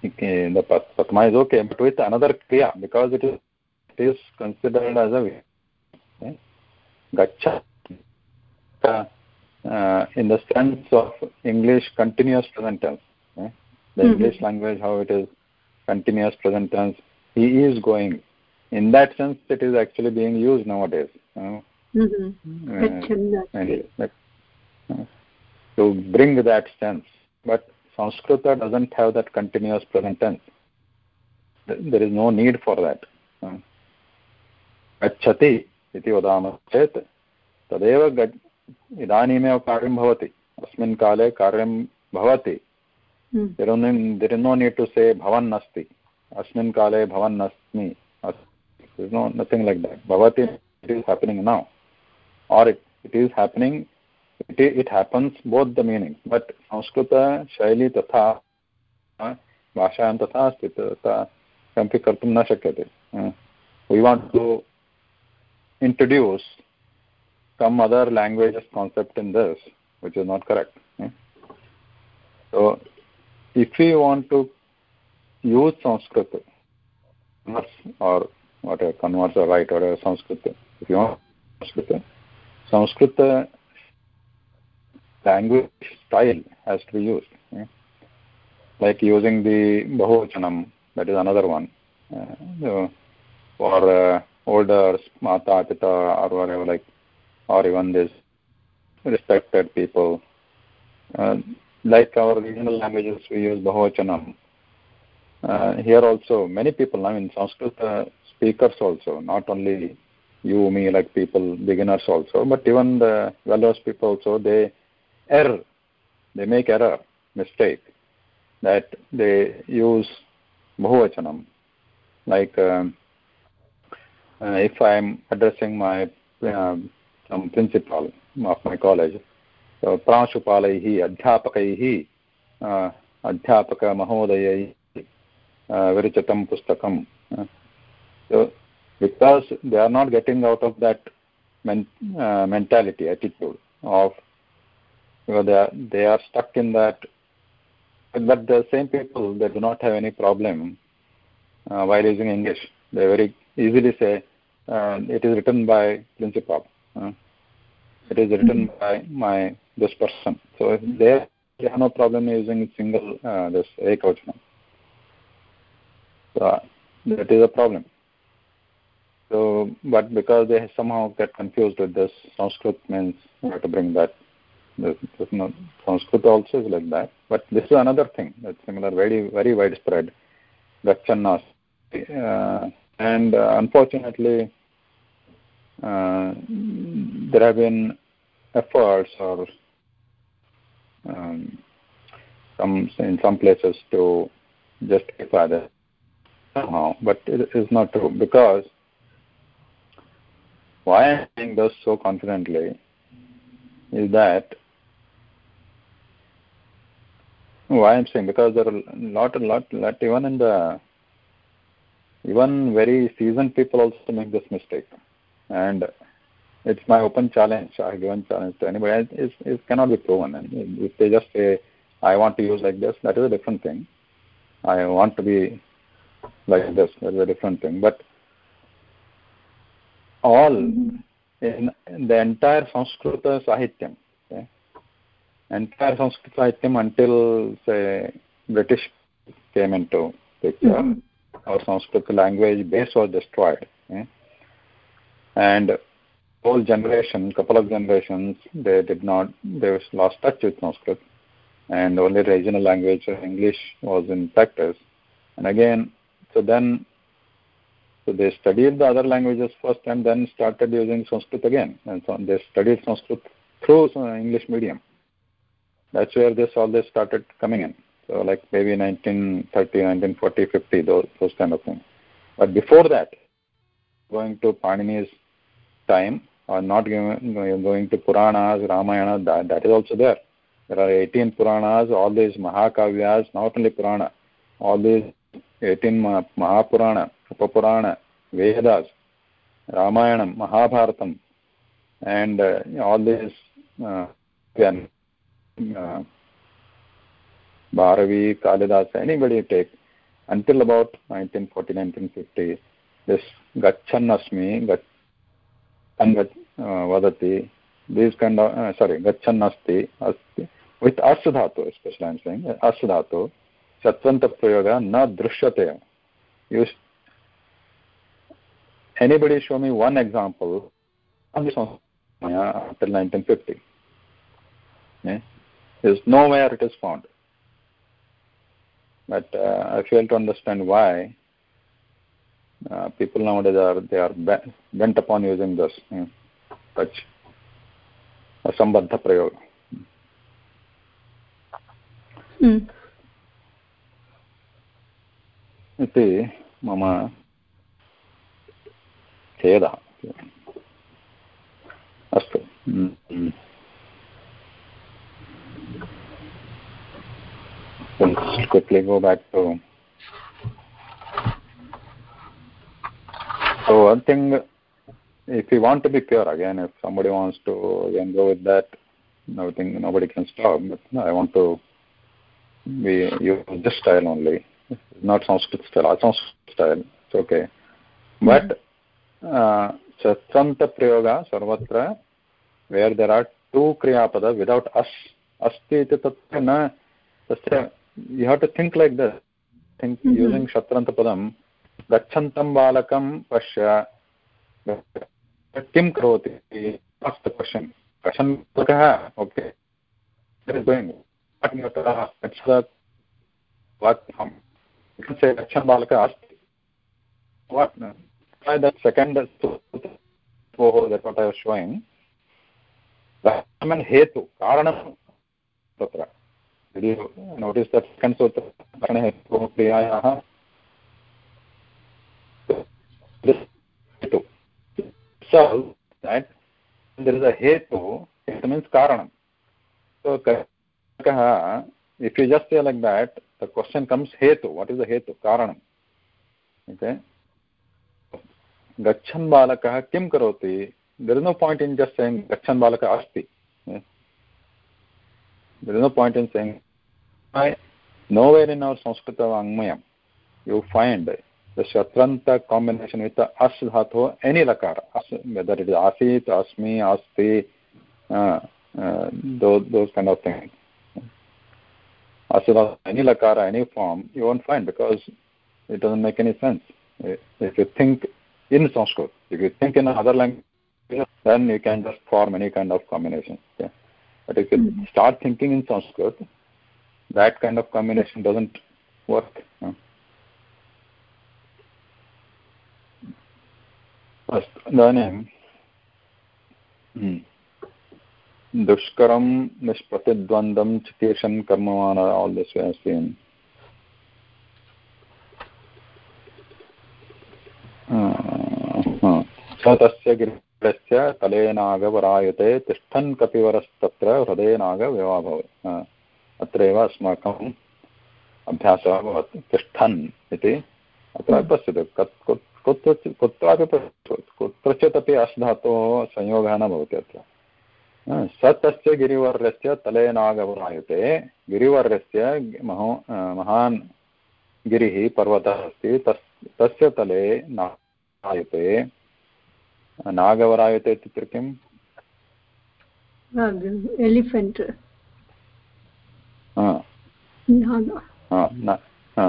the prathama is okay but with another kriya because it is it is considered as a okay? gacha uh, in the sense of English continuous present tense. The mm-hmm. English language, how it is continuous present tense, he is going. In that sense, it is actually being used nowadays. mm-hmm. uh, and, uh, to bring that sense. But Sanskrita doesn't have that continuous present tense. There is no need for that. गच्छति इति वदामः चेत् तदेव इदानीमेव कार्यं भवति अस्मिन् काले कार्यं भवति there no need to say भवन् अस्ति अस्मिन् काले भवन् अस्मि नो नथिङ्ग् लैक् देट् भवति it is happening now or it it is happening It it happens both the meaning but संस्कृतशैली तथा भाषायां तथा अस्ति तथा किमपि कर्तुं न शक्यते we want to introduce some other languages concept in this, which is not correct. So if we want to use Sanskrit or whatever converts or write whatever Sanskrit, if you want Sanskrit, Sanskrit language style has to be used. Yeah? Like using the Bahuvachanam, that is another one. Uh, for uh, older Mata, Pita, or whatever, like, or even this respected people. Uh, like our regional languages, we use Bahuvachanam. Uh, here also, many people, I mean, Sanskrit uh, speakers also, not only you, me, like people, beginners also, but even the well-versed people also, they err, they make error, mistake, that they use Bahuvachanam. Like, um, uh, if I'm addressing my um, some principal of my college, so प्रांशुपालैः अध्यापकैः अध्यापकमहोदयैः विरचितं पुस्तकं because they are not getting out of that men, uh, mentality attitude of you know, they are they are stuck in that but the same people they do not have any problem uh, while using english. They very easily say uh, it is written by principal uh, it is written mm-hmm. by my this person. So they, they have no problem using single uh, this ekavachanam so that is a problem. So but because they somehow get confused with this sanskrit means we have to bring that this not, sanskrit also is like that. But this is another thing that's similar very very widespread. Gachannas uh, and uh, unfortunately uh, there have been efforts or um, some in some places to justify that somehow, but it is not true because why I'm saying this so confidently is that why I'm saying because there are a lot, a lot, lot even in the even very seasoned people also make this mistake, and it's my open challenge. I give given challenge to anybody. It, it cannot be proven. And if they just say, "I want to use like this," that is a different thing. I want to be like this. That is a different thing. But all mm-hmm. in, in the entire Sanskrit Sahityam, entire Sanskrit Sahityam until say British came into picture, mm-hmm. our Sanskrit language base was destroyed, okay, and whole generation, couple of generations, they did not, they lost touch with Sanskrit, and only regional language English was in practice. And again, so then so they studied the other languages first and then started using Sanskrit again. And so they studied Sanskrit through English medium. That's where this all this started coming in. So like maybe 1930, 1940, 50, those, those kind of things. But before that, going to Panini's time, or not going to Puranas, Ramayana, that, that is also there. There are 18 Puranas, all these Mahakavyas, not only Purana, all these 18 Mahapurana, Upapurana, Vedas, Ramayanam, Mahabharatam, and uh, all these uh, Bharavi, Kalidas, anybody take, until about 1940, 1950, this Gachan Vadati, these kind of, uh, sorry, Gacchannasti, Asti, with Asudhatu, especially I'm saying, Asudhatu, Satvanta Prayoga, na Drishyate. You anybody show me one example on this one until 1950 yeah? there's nowhere it is found but uh, i fail to understand why uh, people nowadays are they are bent upon using this yeah, such असम्बद्ध प्रयोग इति मम खेदः अस्तु quickly go back to so one thing if you want to be pure again if somebody wants to again go with that nothing nobody can stop but i want to we use this style only, not Sanskrit style, Sanskrit style. It's okay. But uh, Satranta Prayoga Sarvatra, where there are two Kriyapada without us, asti tatra na, tasya, you have to think like this. Think Mhm. using Shatranta Padam, गच्छन्तं बालकं पश्य किं करोति ask the question question बालकः okay it is going what it's the what um, you can say गच्छन् बालकः अस्ति what try that second oh that's what I was showing I हेतु कारणं तत्र यदि नोटिस् तत् कण्ठसूत्रे क्रियायाः हेतु। हेतु मीन्स् कारणं। कः इफ् यु जस्ट् हेतु। वाट् इस् हेतु? कारणम् इति गच्छन् बालकः किं करोति? There is no point in just saying गच्छन् बालकः अस्ति। There is no point in saying I, nowhere in our Sanskrit Angmayam you find the shatranta combination with the as dhatu any lakara whether it is asit asmi asti uh, uh, those, those kind of things. As any lakara any form you won't find because it doesn't make any sense. If you think in sanskrit if you think in another language then you can just form any kind of combination. Okay? But if you Mhm. start thinking in sanskrit that kind of combination doesn't work uh. अस्तु इदानीं दुष्करं निष्प्रतिद्वन्द्वं चिकीर्षन् कर्मवान् all this वे अस्ति स तस्य गिरिस्य तलेनागवरायते तिष्ठन् कपिवरस्तत्र हृदयनागविवाभवत्। अत्रैव अस्माकम् अभ्यासः भवति तिष्ठन् इति। अत्र पश्यतु कत् कुत्रचित् कुत्रापि कुत्रचित् अपि अस् धातोः संयोगः न भवति अत्र। स तस्य गिरिवर्यस्य तले नागवरायते गिरिवर्यस्य महो महान् गिरिः पर्वतः अस्ति तस् तस्य तले नागवरायते। नागवरायते इत्युक्ते किम्? एलिफेण्ट्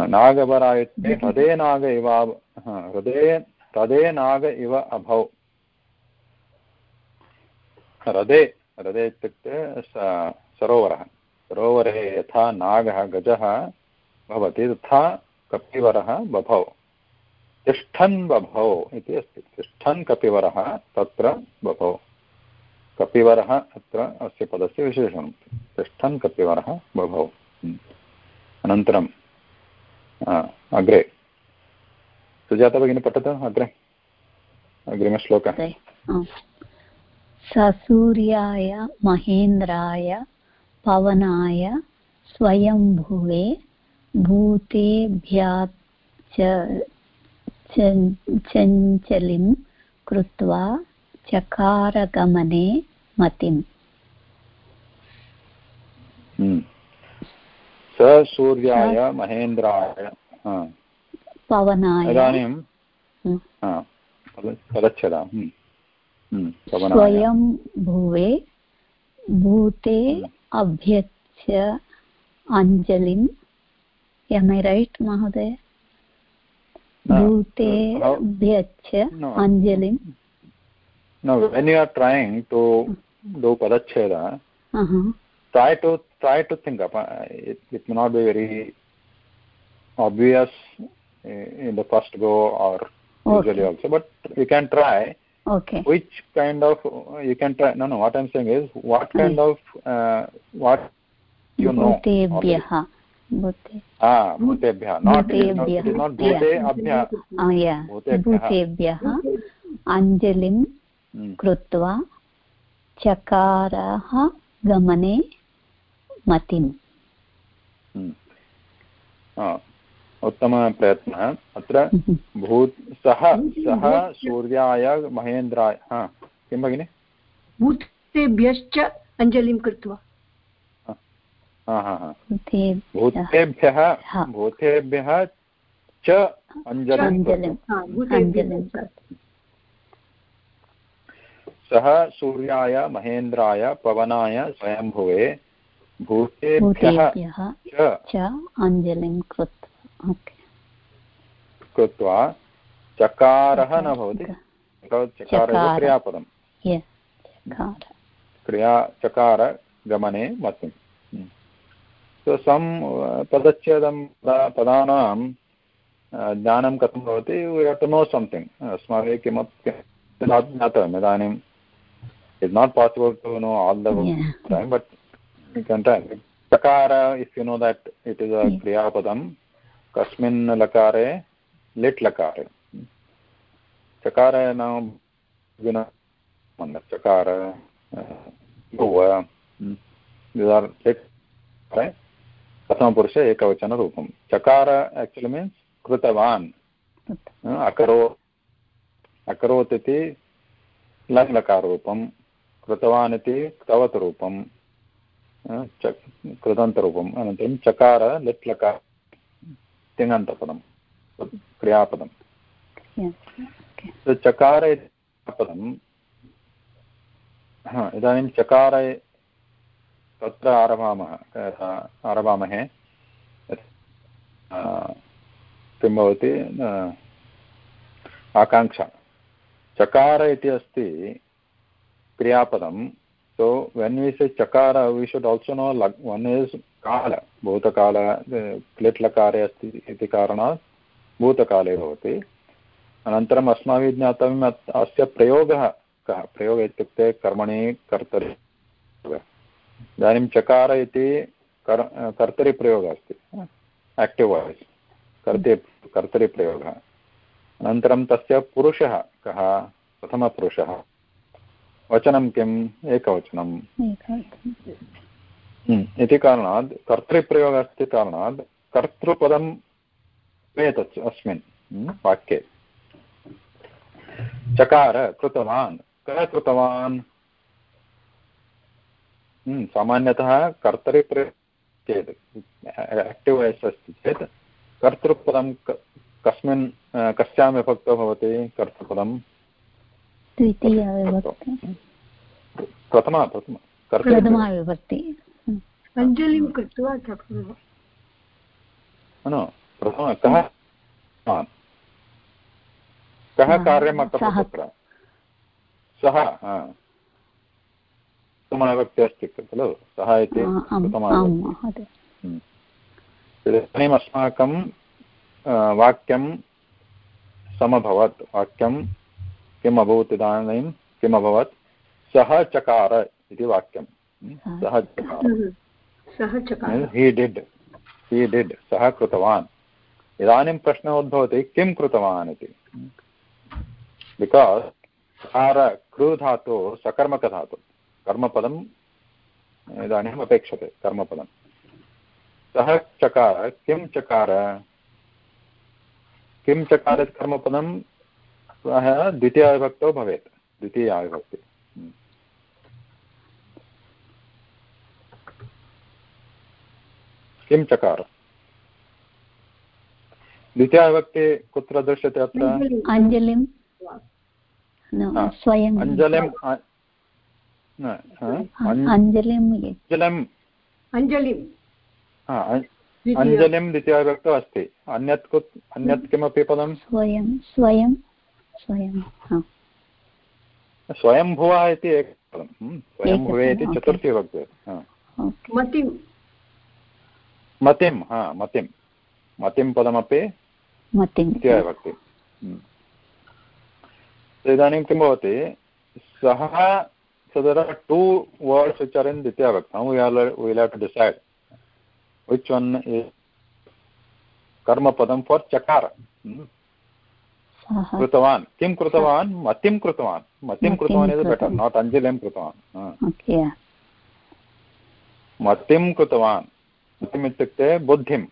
नागवरायते हृदे नाग इव हृदये हृदये नाग इव अभौ। हृदे हृदे इत्युक्ते सरोवरः। सरोवरे यथा नागः गजः भवति तथा कपिवरः बभौ। तिष्ठन् बभौ इति अस्ति। तिष्ठन् कपिवरः तत्र बभौ। कपिवरः अत्र अस्य पदस्य विशेषणं तिष्ठन् कपिवरः बभौ। अनन्तरं अग्रे। सुजाता भगिनी, पठतु अग्रे। अग्रिमश्लोकः ससूर्याय, महेन्द्राय, पवनाय, स्वयंभुवे, भूतेभ्याच्च चञ्चलिं कृत्वा चकारगमने मतिम्। स सूर्याय महेन्द्राय पवनाय। इदानीं पदच्छदा स्वयं भुवे भूते अभ्यच्य अञ्जलिं एम् ऐ रैट् महोदय? भूते you are trying to do पदच्छेद हाँ not be very obvious in the first go or but you can try okay which kind of you can try no no what i'm saying is what kind भूतेभ्यः. भूतेभ्यः। अञ्जलिं Hmm. कृत्वा चकारः गमने मतिम्. Ah, उत्तमप्रयत्नः। अत्र भूत् सः सः सूर्याय महेन्द्राय। किं भगिनि? भूतेभ्यश्च अञ्जलिं कृत्वा। भूतेभ्यः। भूतेभ्यः च अञ्जलिं अञ्जलिं हा, अञ्जलिं भूतेभ्यः च। सः सूर्याय महेन्द्राय पवनाय स्वयंभुवे भूतेभ्यः भूतेभ्यः च च अञ्जलिं कृत्वा कृत्वा चकारः न भवति। चकार। चकार। क्रियापदं। क्रिया चकार गमने मतिम् सम् पदच्छेदं पदा- पदानां अ, ज्ञानं कथं भवति we have to know something अस्माभिः किमपि ज्ञातव्यम् इदानीम् it's not possible to know all the that it is a Yeah. kriya padam kasmin lakare lit lakare chakara now guna manda chakara bhuva these are right प्रथमपुरुष एकवचनरूपं। चकार actually means कृतवान्। अकरो अकरोत् इति लङ् लकाररूपं कृतवान् इति क्तवत् रूपं च कृदन्तरूपम् अनन्तरं चकार लिट् लकार तिङन्तपदं क्रियापदं। चकार इति पदं इदानीं चकार तत्र आरभामः आरभामहे। किं भवति आकाङ्क्षा। चकार इति अस्ति क्रियापदं सो वेन् वि से चकार we should also know one is काल, भूतकाल क्लिट् लकारे अस्ति इति कारणात् भूतकाले भवति। अनन्तरम् अस्माभिः ज्ञातव्यम् अस्य प्रयोगः कः? प्रयोगः इत्युक्ते कर्मणि कर्तरि इदानीं चकार इति कर् कर्तरिप्रयोगः अस्ति। आक्टिव् वाय्स् कर्तरि कर्तरिप्रयोगः। अनन्तरं तस्य पुरुषः कः? प्रथमपुरुषः। वचनं किम् एकवचनं। हम्म, इति कारणात् कर्तृप्रयोगः अस्ति कारणात् कर्तृपदं एतत् अस्मिन् हम्म, वाक्ये। चकार कृतवान्। कः कृतवान्? सामान्यतः कर्तरिप्रयोग चेत् आक्टिव् वयस् अस्ति चेत् कर्तृपदं कस्मिन् कस्यां विभक्तौ भवति कर्तृपदं? प्रथमा प्रथमा। अञ्जलिं कृत्वा न प्रथम कः। कः कार्यम् अकरोत् सः। तत्र? सः हा। प्रथमाविभक्ति अस्ति खलु? सः इति महोदय। इदानीम् अस्माकं वाक्यं समभवत्। वाक्यं किम् अभवत् इदानीं? किम् अभवत्? सः चकार इति वाक्यं सः चकार। सः चकार। हि डिड् हि डिड् सः कृतवान्। इदानीं प्रश्नः उद्भवति किं कृतवान् इति? बिकास् कार कृ धातु सकर्मकधातु। कर्मपदम् इदानीम् अपेक्षते कर्मपदं सः चकार किं चकार? किं चकार कर्मपदं प्रायः द्वितीयाविभक्तौ भवेत्। द्वितीयाविभक्ति किं चकार? द्वितीयाविभक्ति कुत्र दृश्यते अत्र? अञ्जलिं। न, हा, स्वयं। अञ्जलिं अ- न, हा, अञ्- अञ्जलिं हा, द्वितीयाविभक्तौ अस्ति अन्यत् कुत् अन्यत् किमपि पदं स्वयं स्वयं स्वयं स्वयंभुवः इति एकपदं स्वयंभुवे इति एकपदम्, चतुर्थी विभक्ति हा ओके मतिं मतिं हा मतिं मतिं पदमपि मतिं द्वितीयाविभक्ति इदानीं किं भवति सः so there are two words which are in ditya now we are we will have to decide which one is karma padam for chakara hmm? कृतवान् किं कृतवान् मतिं कृतवान् मतिं कृतवान् इति बेटर्। नाट् अञ्जलिं कृतवान् हा। मतिं कृतवान् मतिम् इत्युक्ते बुद्धिं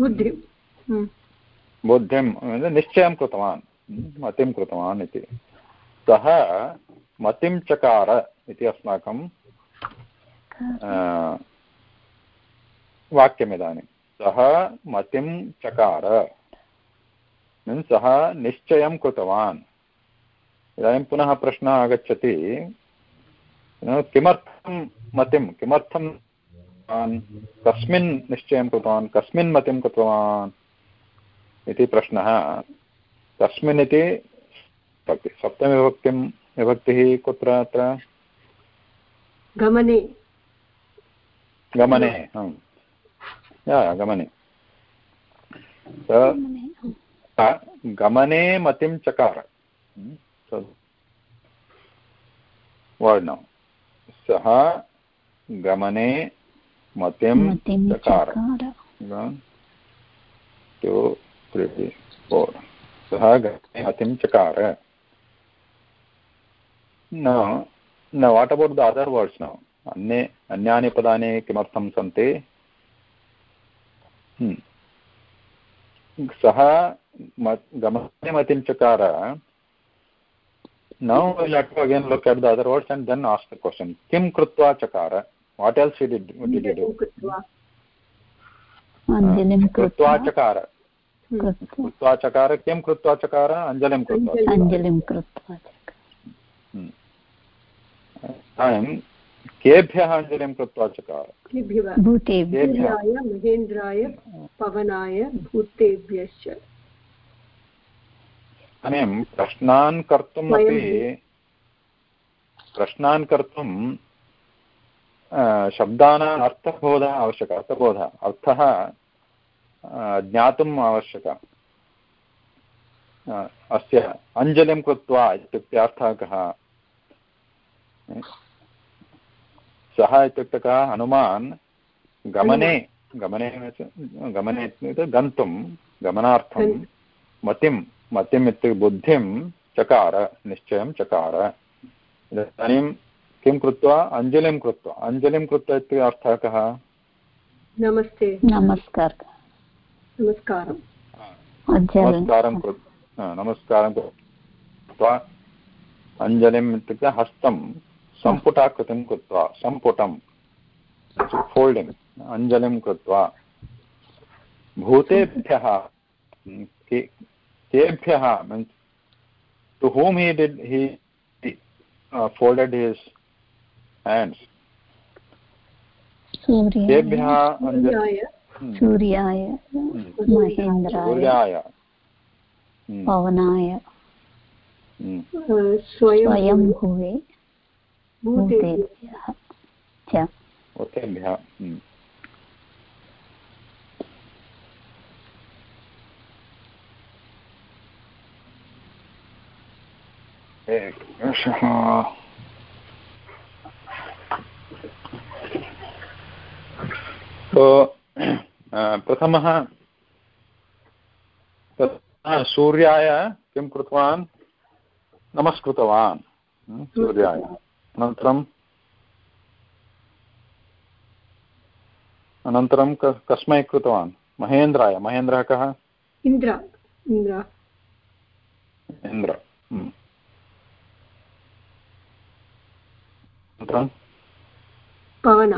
हम्म। बुद्धिं निश्चयं कृतवान् मतिं कृतवान् इति सः मतिं चकार इति अस्माकं वाक्यम् इदानीं सः मतिं चकार। मीन्स् सः निश्चयं कृतवान्। इदानीं पुनः प्रश्नः आगच्छति। किमर्थं मतिं किमर्थं कस्मिन् निश्चयं कृतवान्? कस्मिन् मतिं कृतवान्? इति प्रश्नः। कस्मिन् इति सप्तमीविभक्तिं विभक्तिः कुत्र अत्र? गमने। गमने गमने। गमने मतिं चकार। वर्णं सः गमने मतिं चकार। टु त्रि फोर् सः गमने मतिं चकार। न न what about the other words न अन्ये अन्यानि पदानि किमर्थं सन्ति सः गमने मतिं चकार now we'll have to again look at the other words and then ask the question kim krutva chakara what else he did what did he do अञ्जलिं कृत्वा चकार कृत्वा चकार किं कृत्वा चकार अञ्जलिं कृत्वा अञ्जलिं कृत्वा इदानीं केभ्यः अञ्जलिं कृत्वा चकार भूतेभ्यः। महेन्द्राय पवनाय भूतेभ्यश्च। इदानीं प्रश्नान् कर्तुम् अपि प्रश्नान् कर्तुं शब्दानाम् अर्थबोधः आवश्यकः। अर्थबोधः। अर्थः ज्ञातुम् आवश्यकः। अस्य अञ्जलिं कृत्वा इत्युक्ते अर्थः कः? सः इत्युक्ते कः हनुमान्। गमने गमने गमने इत्युक्ते गन्तुं गमनार्थं मतिं मतिम् इत्युक्ते बुद्धिं चकार निश्चयं चकार। इदानीं किं कृत्वा? अञ्जलिं कृत्वा। अञ्जलिं कृत्वा इत्युक्ते अर्थः कः? नमस्ते। नमस्कारः। नमस्कारं नमस्कारं नमस्कारं कृत्वा अञ्जलिम् इत्युक्ते हस्तं। सम्पुटाकृतिं कृत्वा सम्पुटं फोल्डिङ्ग् अञ्जलिं कृत्वा भूतेभ्यः केभ्यः means to he did he uh, folded his hands. केभ्यः सूर्याय। महेन्द्राय पवनाय स्वयं भुवे भूतेभ्यः च भूतेभ्यः एकशः तो प्रथमः सूर्याय किं कृतवान्? नमस्कृतवान्। सूर्याय। अनन्तरम् अनन्तरं कस्मै कृतवान्। महेन्द्राय। महेन्द्रः कः? इन्द्र। इन्द्र। इन्द्र। अनन्तरं? पवन।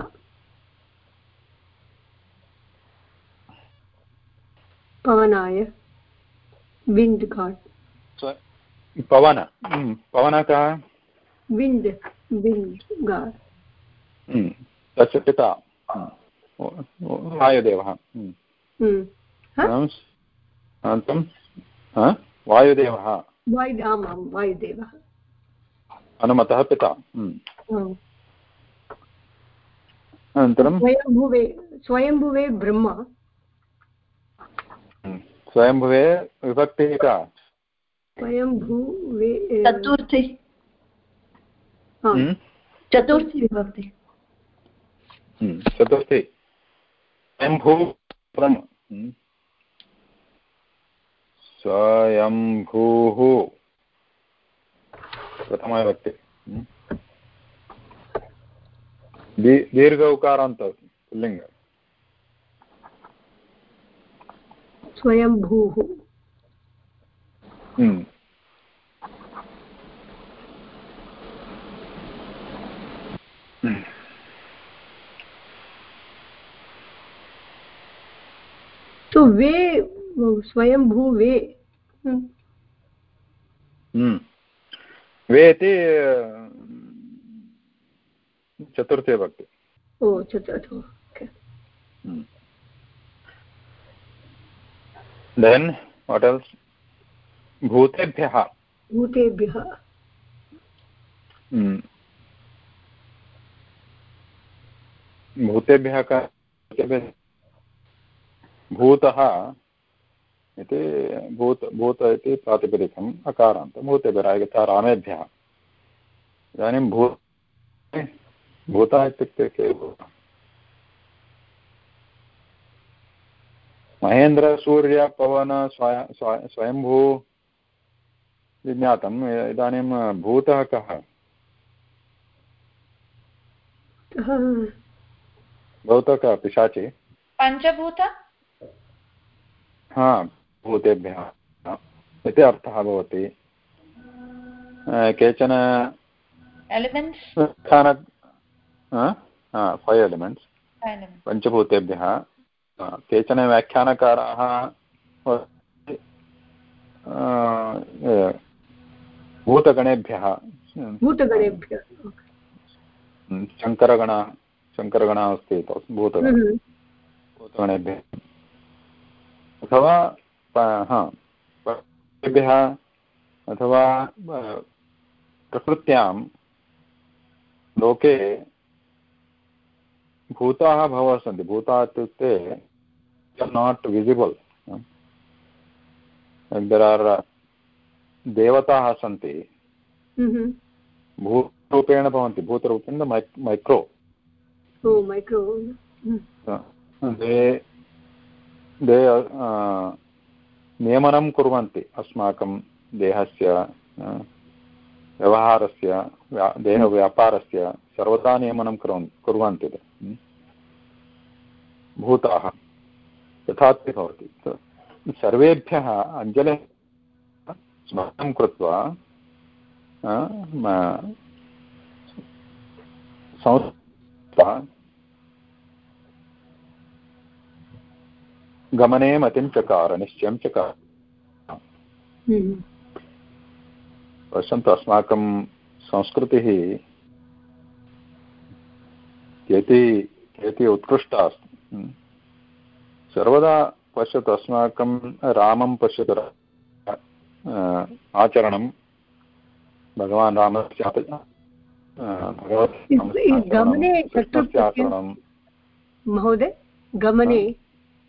पवनाय। विण्ड् गाड् पवन। पवन कः? विण्ड्। तस्य पिता वायुदेवः अनन्तरं वायुदेवः। आमां वायुदेवः। हनुमतः पिता अनन्तरं स्वयंभुवे स्वयंभुवे ब्रह्म। स्वयंभुवे विभक्तिः का स्वयंभुवे चतुर्थी। चतुर्थी विभक्ति चतुर्थी। स्वयंभू प्रथम स्वयंभूः प्रथमविभक्ति दीर्घ उकारान्त पुल्लिङ्ग। स्वयंभूः। वे स्वयंभू वे। हम्म, हम्म। वे इति चतुर्थे भक्ति। ओ चतुर्थो ओके। देन् वाट् एल्स् भूतेभ्यः। भूतेभ्यः। हम्म। भूतेभ्यः का भूतेभ्यः- भूतः इति भूत भूत इति प्रातिपदिकम् अकारान्त भूतेभ्यः यथा रामेभ्यः। इदानीं भू भूतः इत्युक्ते के भूतः महेन्द्र सूर्य पवन स्वय- स्वय- स्वयम्भू ज्ञातम् इदानीं भूतः कः? भवतः कः? पिशाचि। पञ्चभूत? हा भूतेभ्यः इति अर्थः भवति। केचन स्थान फैव् एलिमेण्ट्स् पञ्चभूतेभ्यः। केचन व्याख्यानकाराः भूतगणेभ्यः। भूतगणेभ्यः शङ्करगण शङ्करगणः अस्ति भूतगण। हम्म, भूतगणेभ्यः। अथवा हा पशुभ्यः अथवा प्रकृत्यां लोके भूताः बहवः सन्ति। भूताः इत्युक्ते नाट् विसिबल् देर् आर् देवताः सन्ति। हम्म, भूतरूपेण भवन्ति। भूतरूपेण मैक्रो मैक्रो ते ते नियमनं कुर्वन्ति अस्माकं देहस्य व्यवहारस्य, व्या, देहव्यापारस्य सर्वदा नियमनं कुर्वन् कुर्वन्ति ते भूताः तथापि भवति। सर्वेभ्यः अञ्जले स्मरणं कृत्वा संस्था गमने मतिं चकार निश्चयं चकार। हम्म, पश्यन्तु अस्माकं संस्कृतिः कियती कियती उत्कृष्टा अस्ति। हम्म। सर्वदा पश्यतु अस्माकं रामं पश्यतु आचरणं। भगवान् रामस्य भगवतः आचरणं महोदय गमने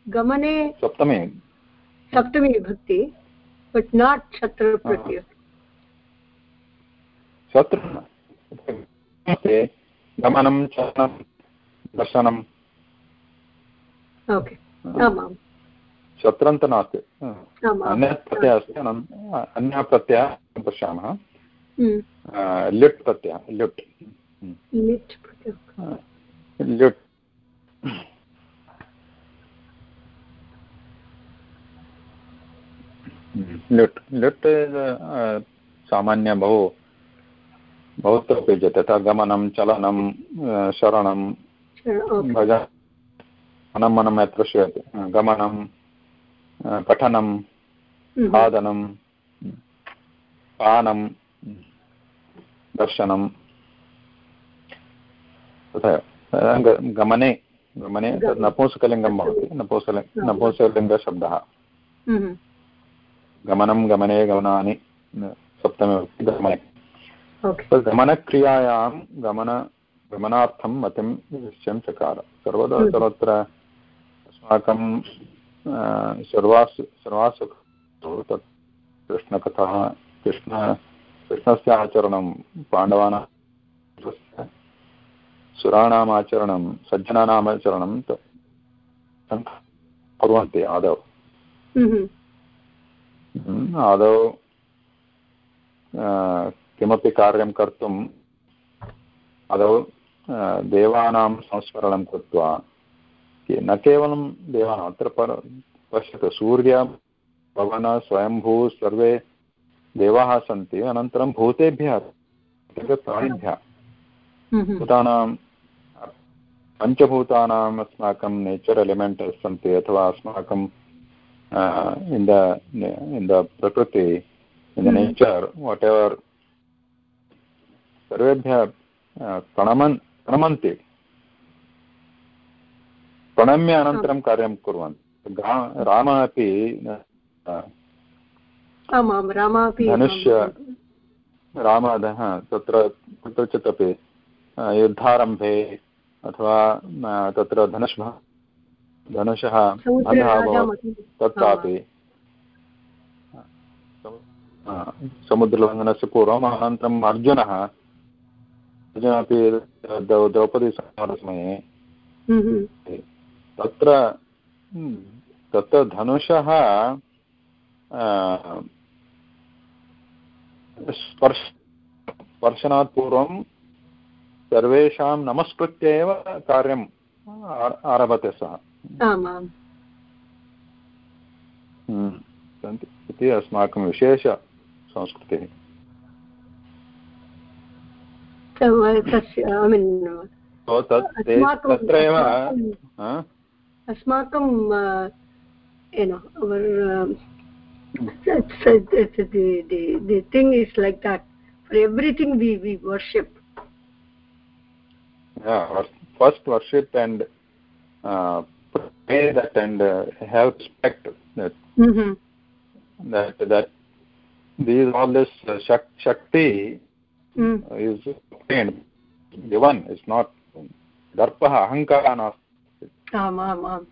गमने सप्तमी। सप्तमी विभक्ति बट् नाट् छत्र प्रत्यय शत्रु गमनं ओके आमाम्। शत्रन्त नास्ति आमाम्। अन्यत् प्रत्ययः अस्ति अन्यः प्रत्ययः पश्यामः। ल्युट् प्रत्ययः ल्युट् ल्युट् ल्युट् ल्युट् अ, सामान्य बहु बहुत्र उपयुज्यते यथा गमनं चलनं शरणं भज मनं मनं यत्र श्रूयते। गमनं पठनं हम्म, खादनं पानं दर्शनं तथैव गमने गमने। नपुंसकलिङ्गं भवति। नपुंसकलिङ्ग। नपुंसकलिङ्गशब्दः। हम्म, गमनं गमने गमनानि सप्तमी गमने। गमनक्रियायां गमन गमनार्थं मतिं निश्चयं चकार। सर्वदा हम्म। सर्वत्र अस्माकं सर्वासु सर्वासु तत् कृष्णकथाः कृष्ण कृष्णस्य आचरणं पाण्डवानां सुराणाम् आचरणं सज्जनानाम् आचरणं कुर्वन्ति आदौ। हम्म, आदौ अ, किमपि कार्यं कर्तुम् आदौ देवानां संस्मरणं कृत्वा के- न केवलं देवानाम् अत्र पर पश्यतु सूर्य पवन स्वयंभू सर्वे देवाः सन्ति अनन्तरं भूतेभ्यः प्राणिभ्यः हम्म, भूतानां पञ्चभूतानाम् अस्माकं नेचर् एलिमेण्ट् सन्ति अथवा अस्माकं uh, in the in the prakriti in the Hmm. nature whatever. सर्वेभ्यः uh, प्रणमन् प्रणमन्ति प्रणम्य अनन्तरं कार्यं कुर्वन्ति गा- रामः अपि uh, आमां रामापि धनुष्य रामदः तत्र कुत्रचित् अपि अ, युद्धारम्भे अथवा अ, तत्र धनुष् धनुषः तत्रापि समुद्रलङ्घनस्य पूर्वम् अनन्तरम् अर्जुनः। अर्जुनः अपि द्रौ- द्रौपदीसंहारसमये हम्म, हम्म। तत्र हम्म, तत्र धनुषः स्पर्श स्पर्शनात् पूर्वं सर्वेषां नमस्कृत्य एव कार्यम् आरभते सः। आमाम् हम्म, सन्ति इति अस्माकं विशेषसंस्कृतिः तस्य ऐ मीन् So, तत् ते- अस्माकं तत्रैव अस्माकं- हा? अस्माकं you know our um, it's, it's, it's, the, the the thing is like that for everything we we worship yeah, wor- first worship and uh, pray that and uh, have respect that mm-hmm. that that these all this uh, shak- shakti mm. is obtained given it's not darpah ahankara नास्ति आम् आम् आम्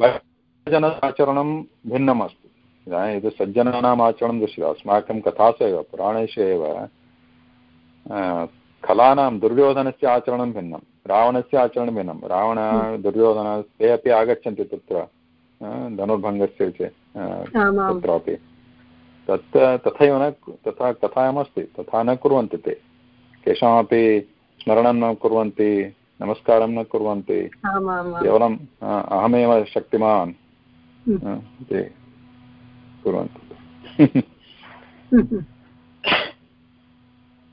भजनाचरणं भिन्नम् अस्ति इदानीं यद् सज्जनानाम् आचरणं दृश्यते अस्माकं कथासु एव पुराणेषु एव अ, खलानां दुर्योधनस्य आचरणं भिन्नं रावणस्य आचरणं भिन्नं रावण दुर्योधन ते अपि आगच्छन्ति तत्र धनुर्भङ्गस्य विषये तत्रापि तत् तथैव न तथा कथायामस्ति तथा न कुर्वन्ति ते। केषामपि स्मरणं न कुर्वन्ति नमस्कारं न कुर्वन्ति। आम् आम् आम् केवलं अहमेव शक्तिमान् हम्म. इति कुर्वन्ति। हम्म.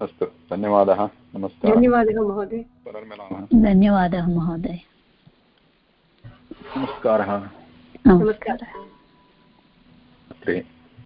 अस्तु धन्यवादः नमस्ते धन्यवादः महोदय। पुनर्मिलामः। धन्यवादः महोदय। नमस्कारः। नमस्कारः।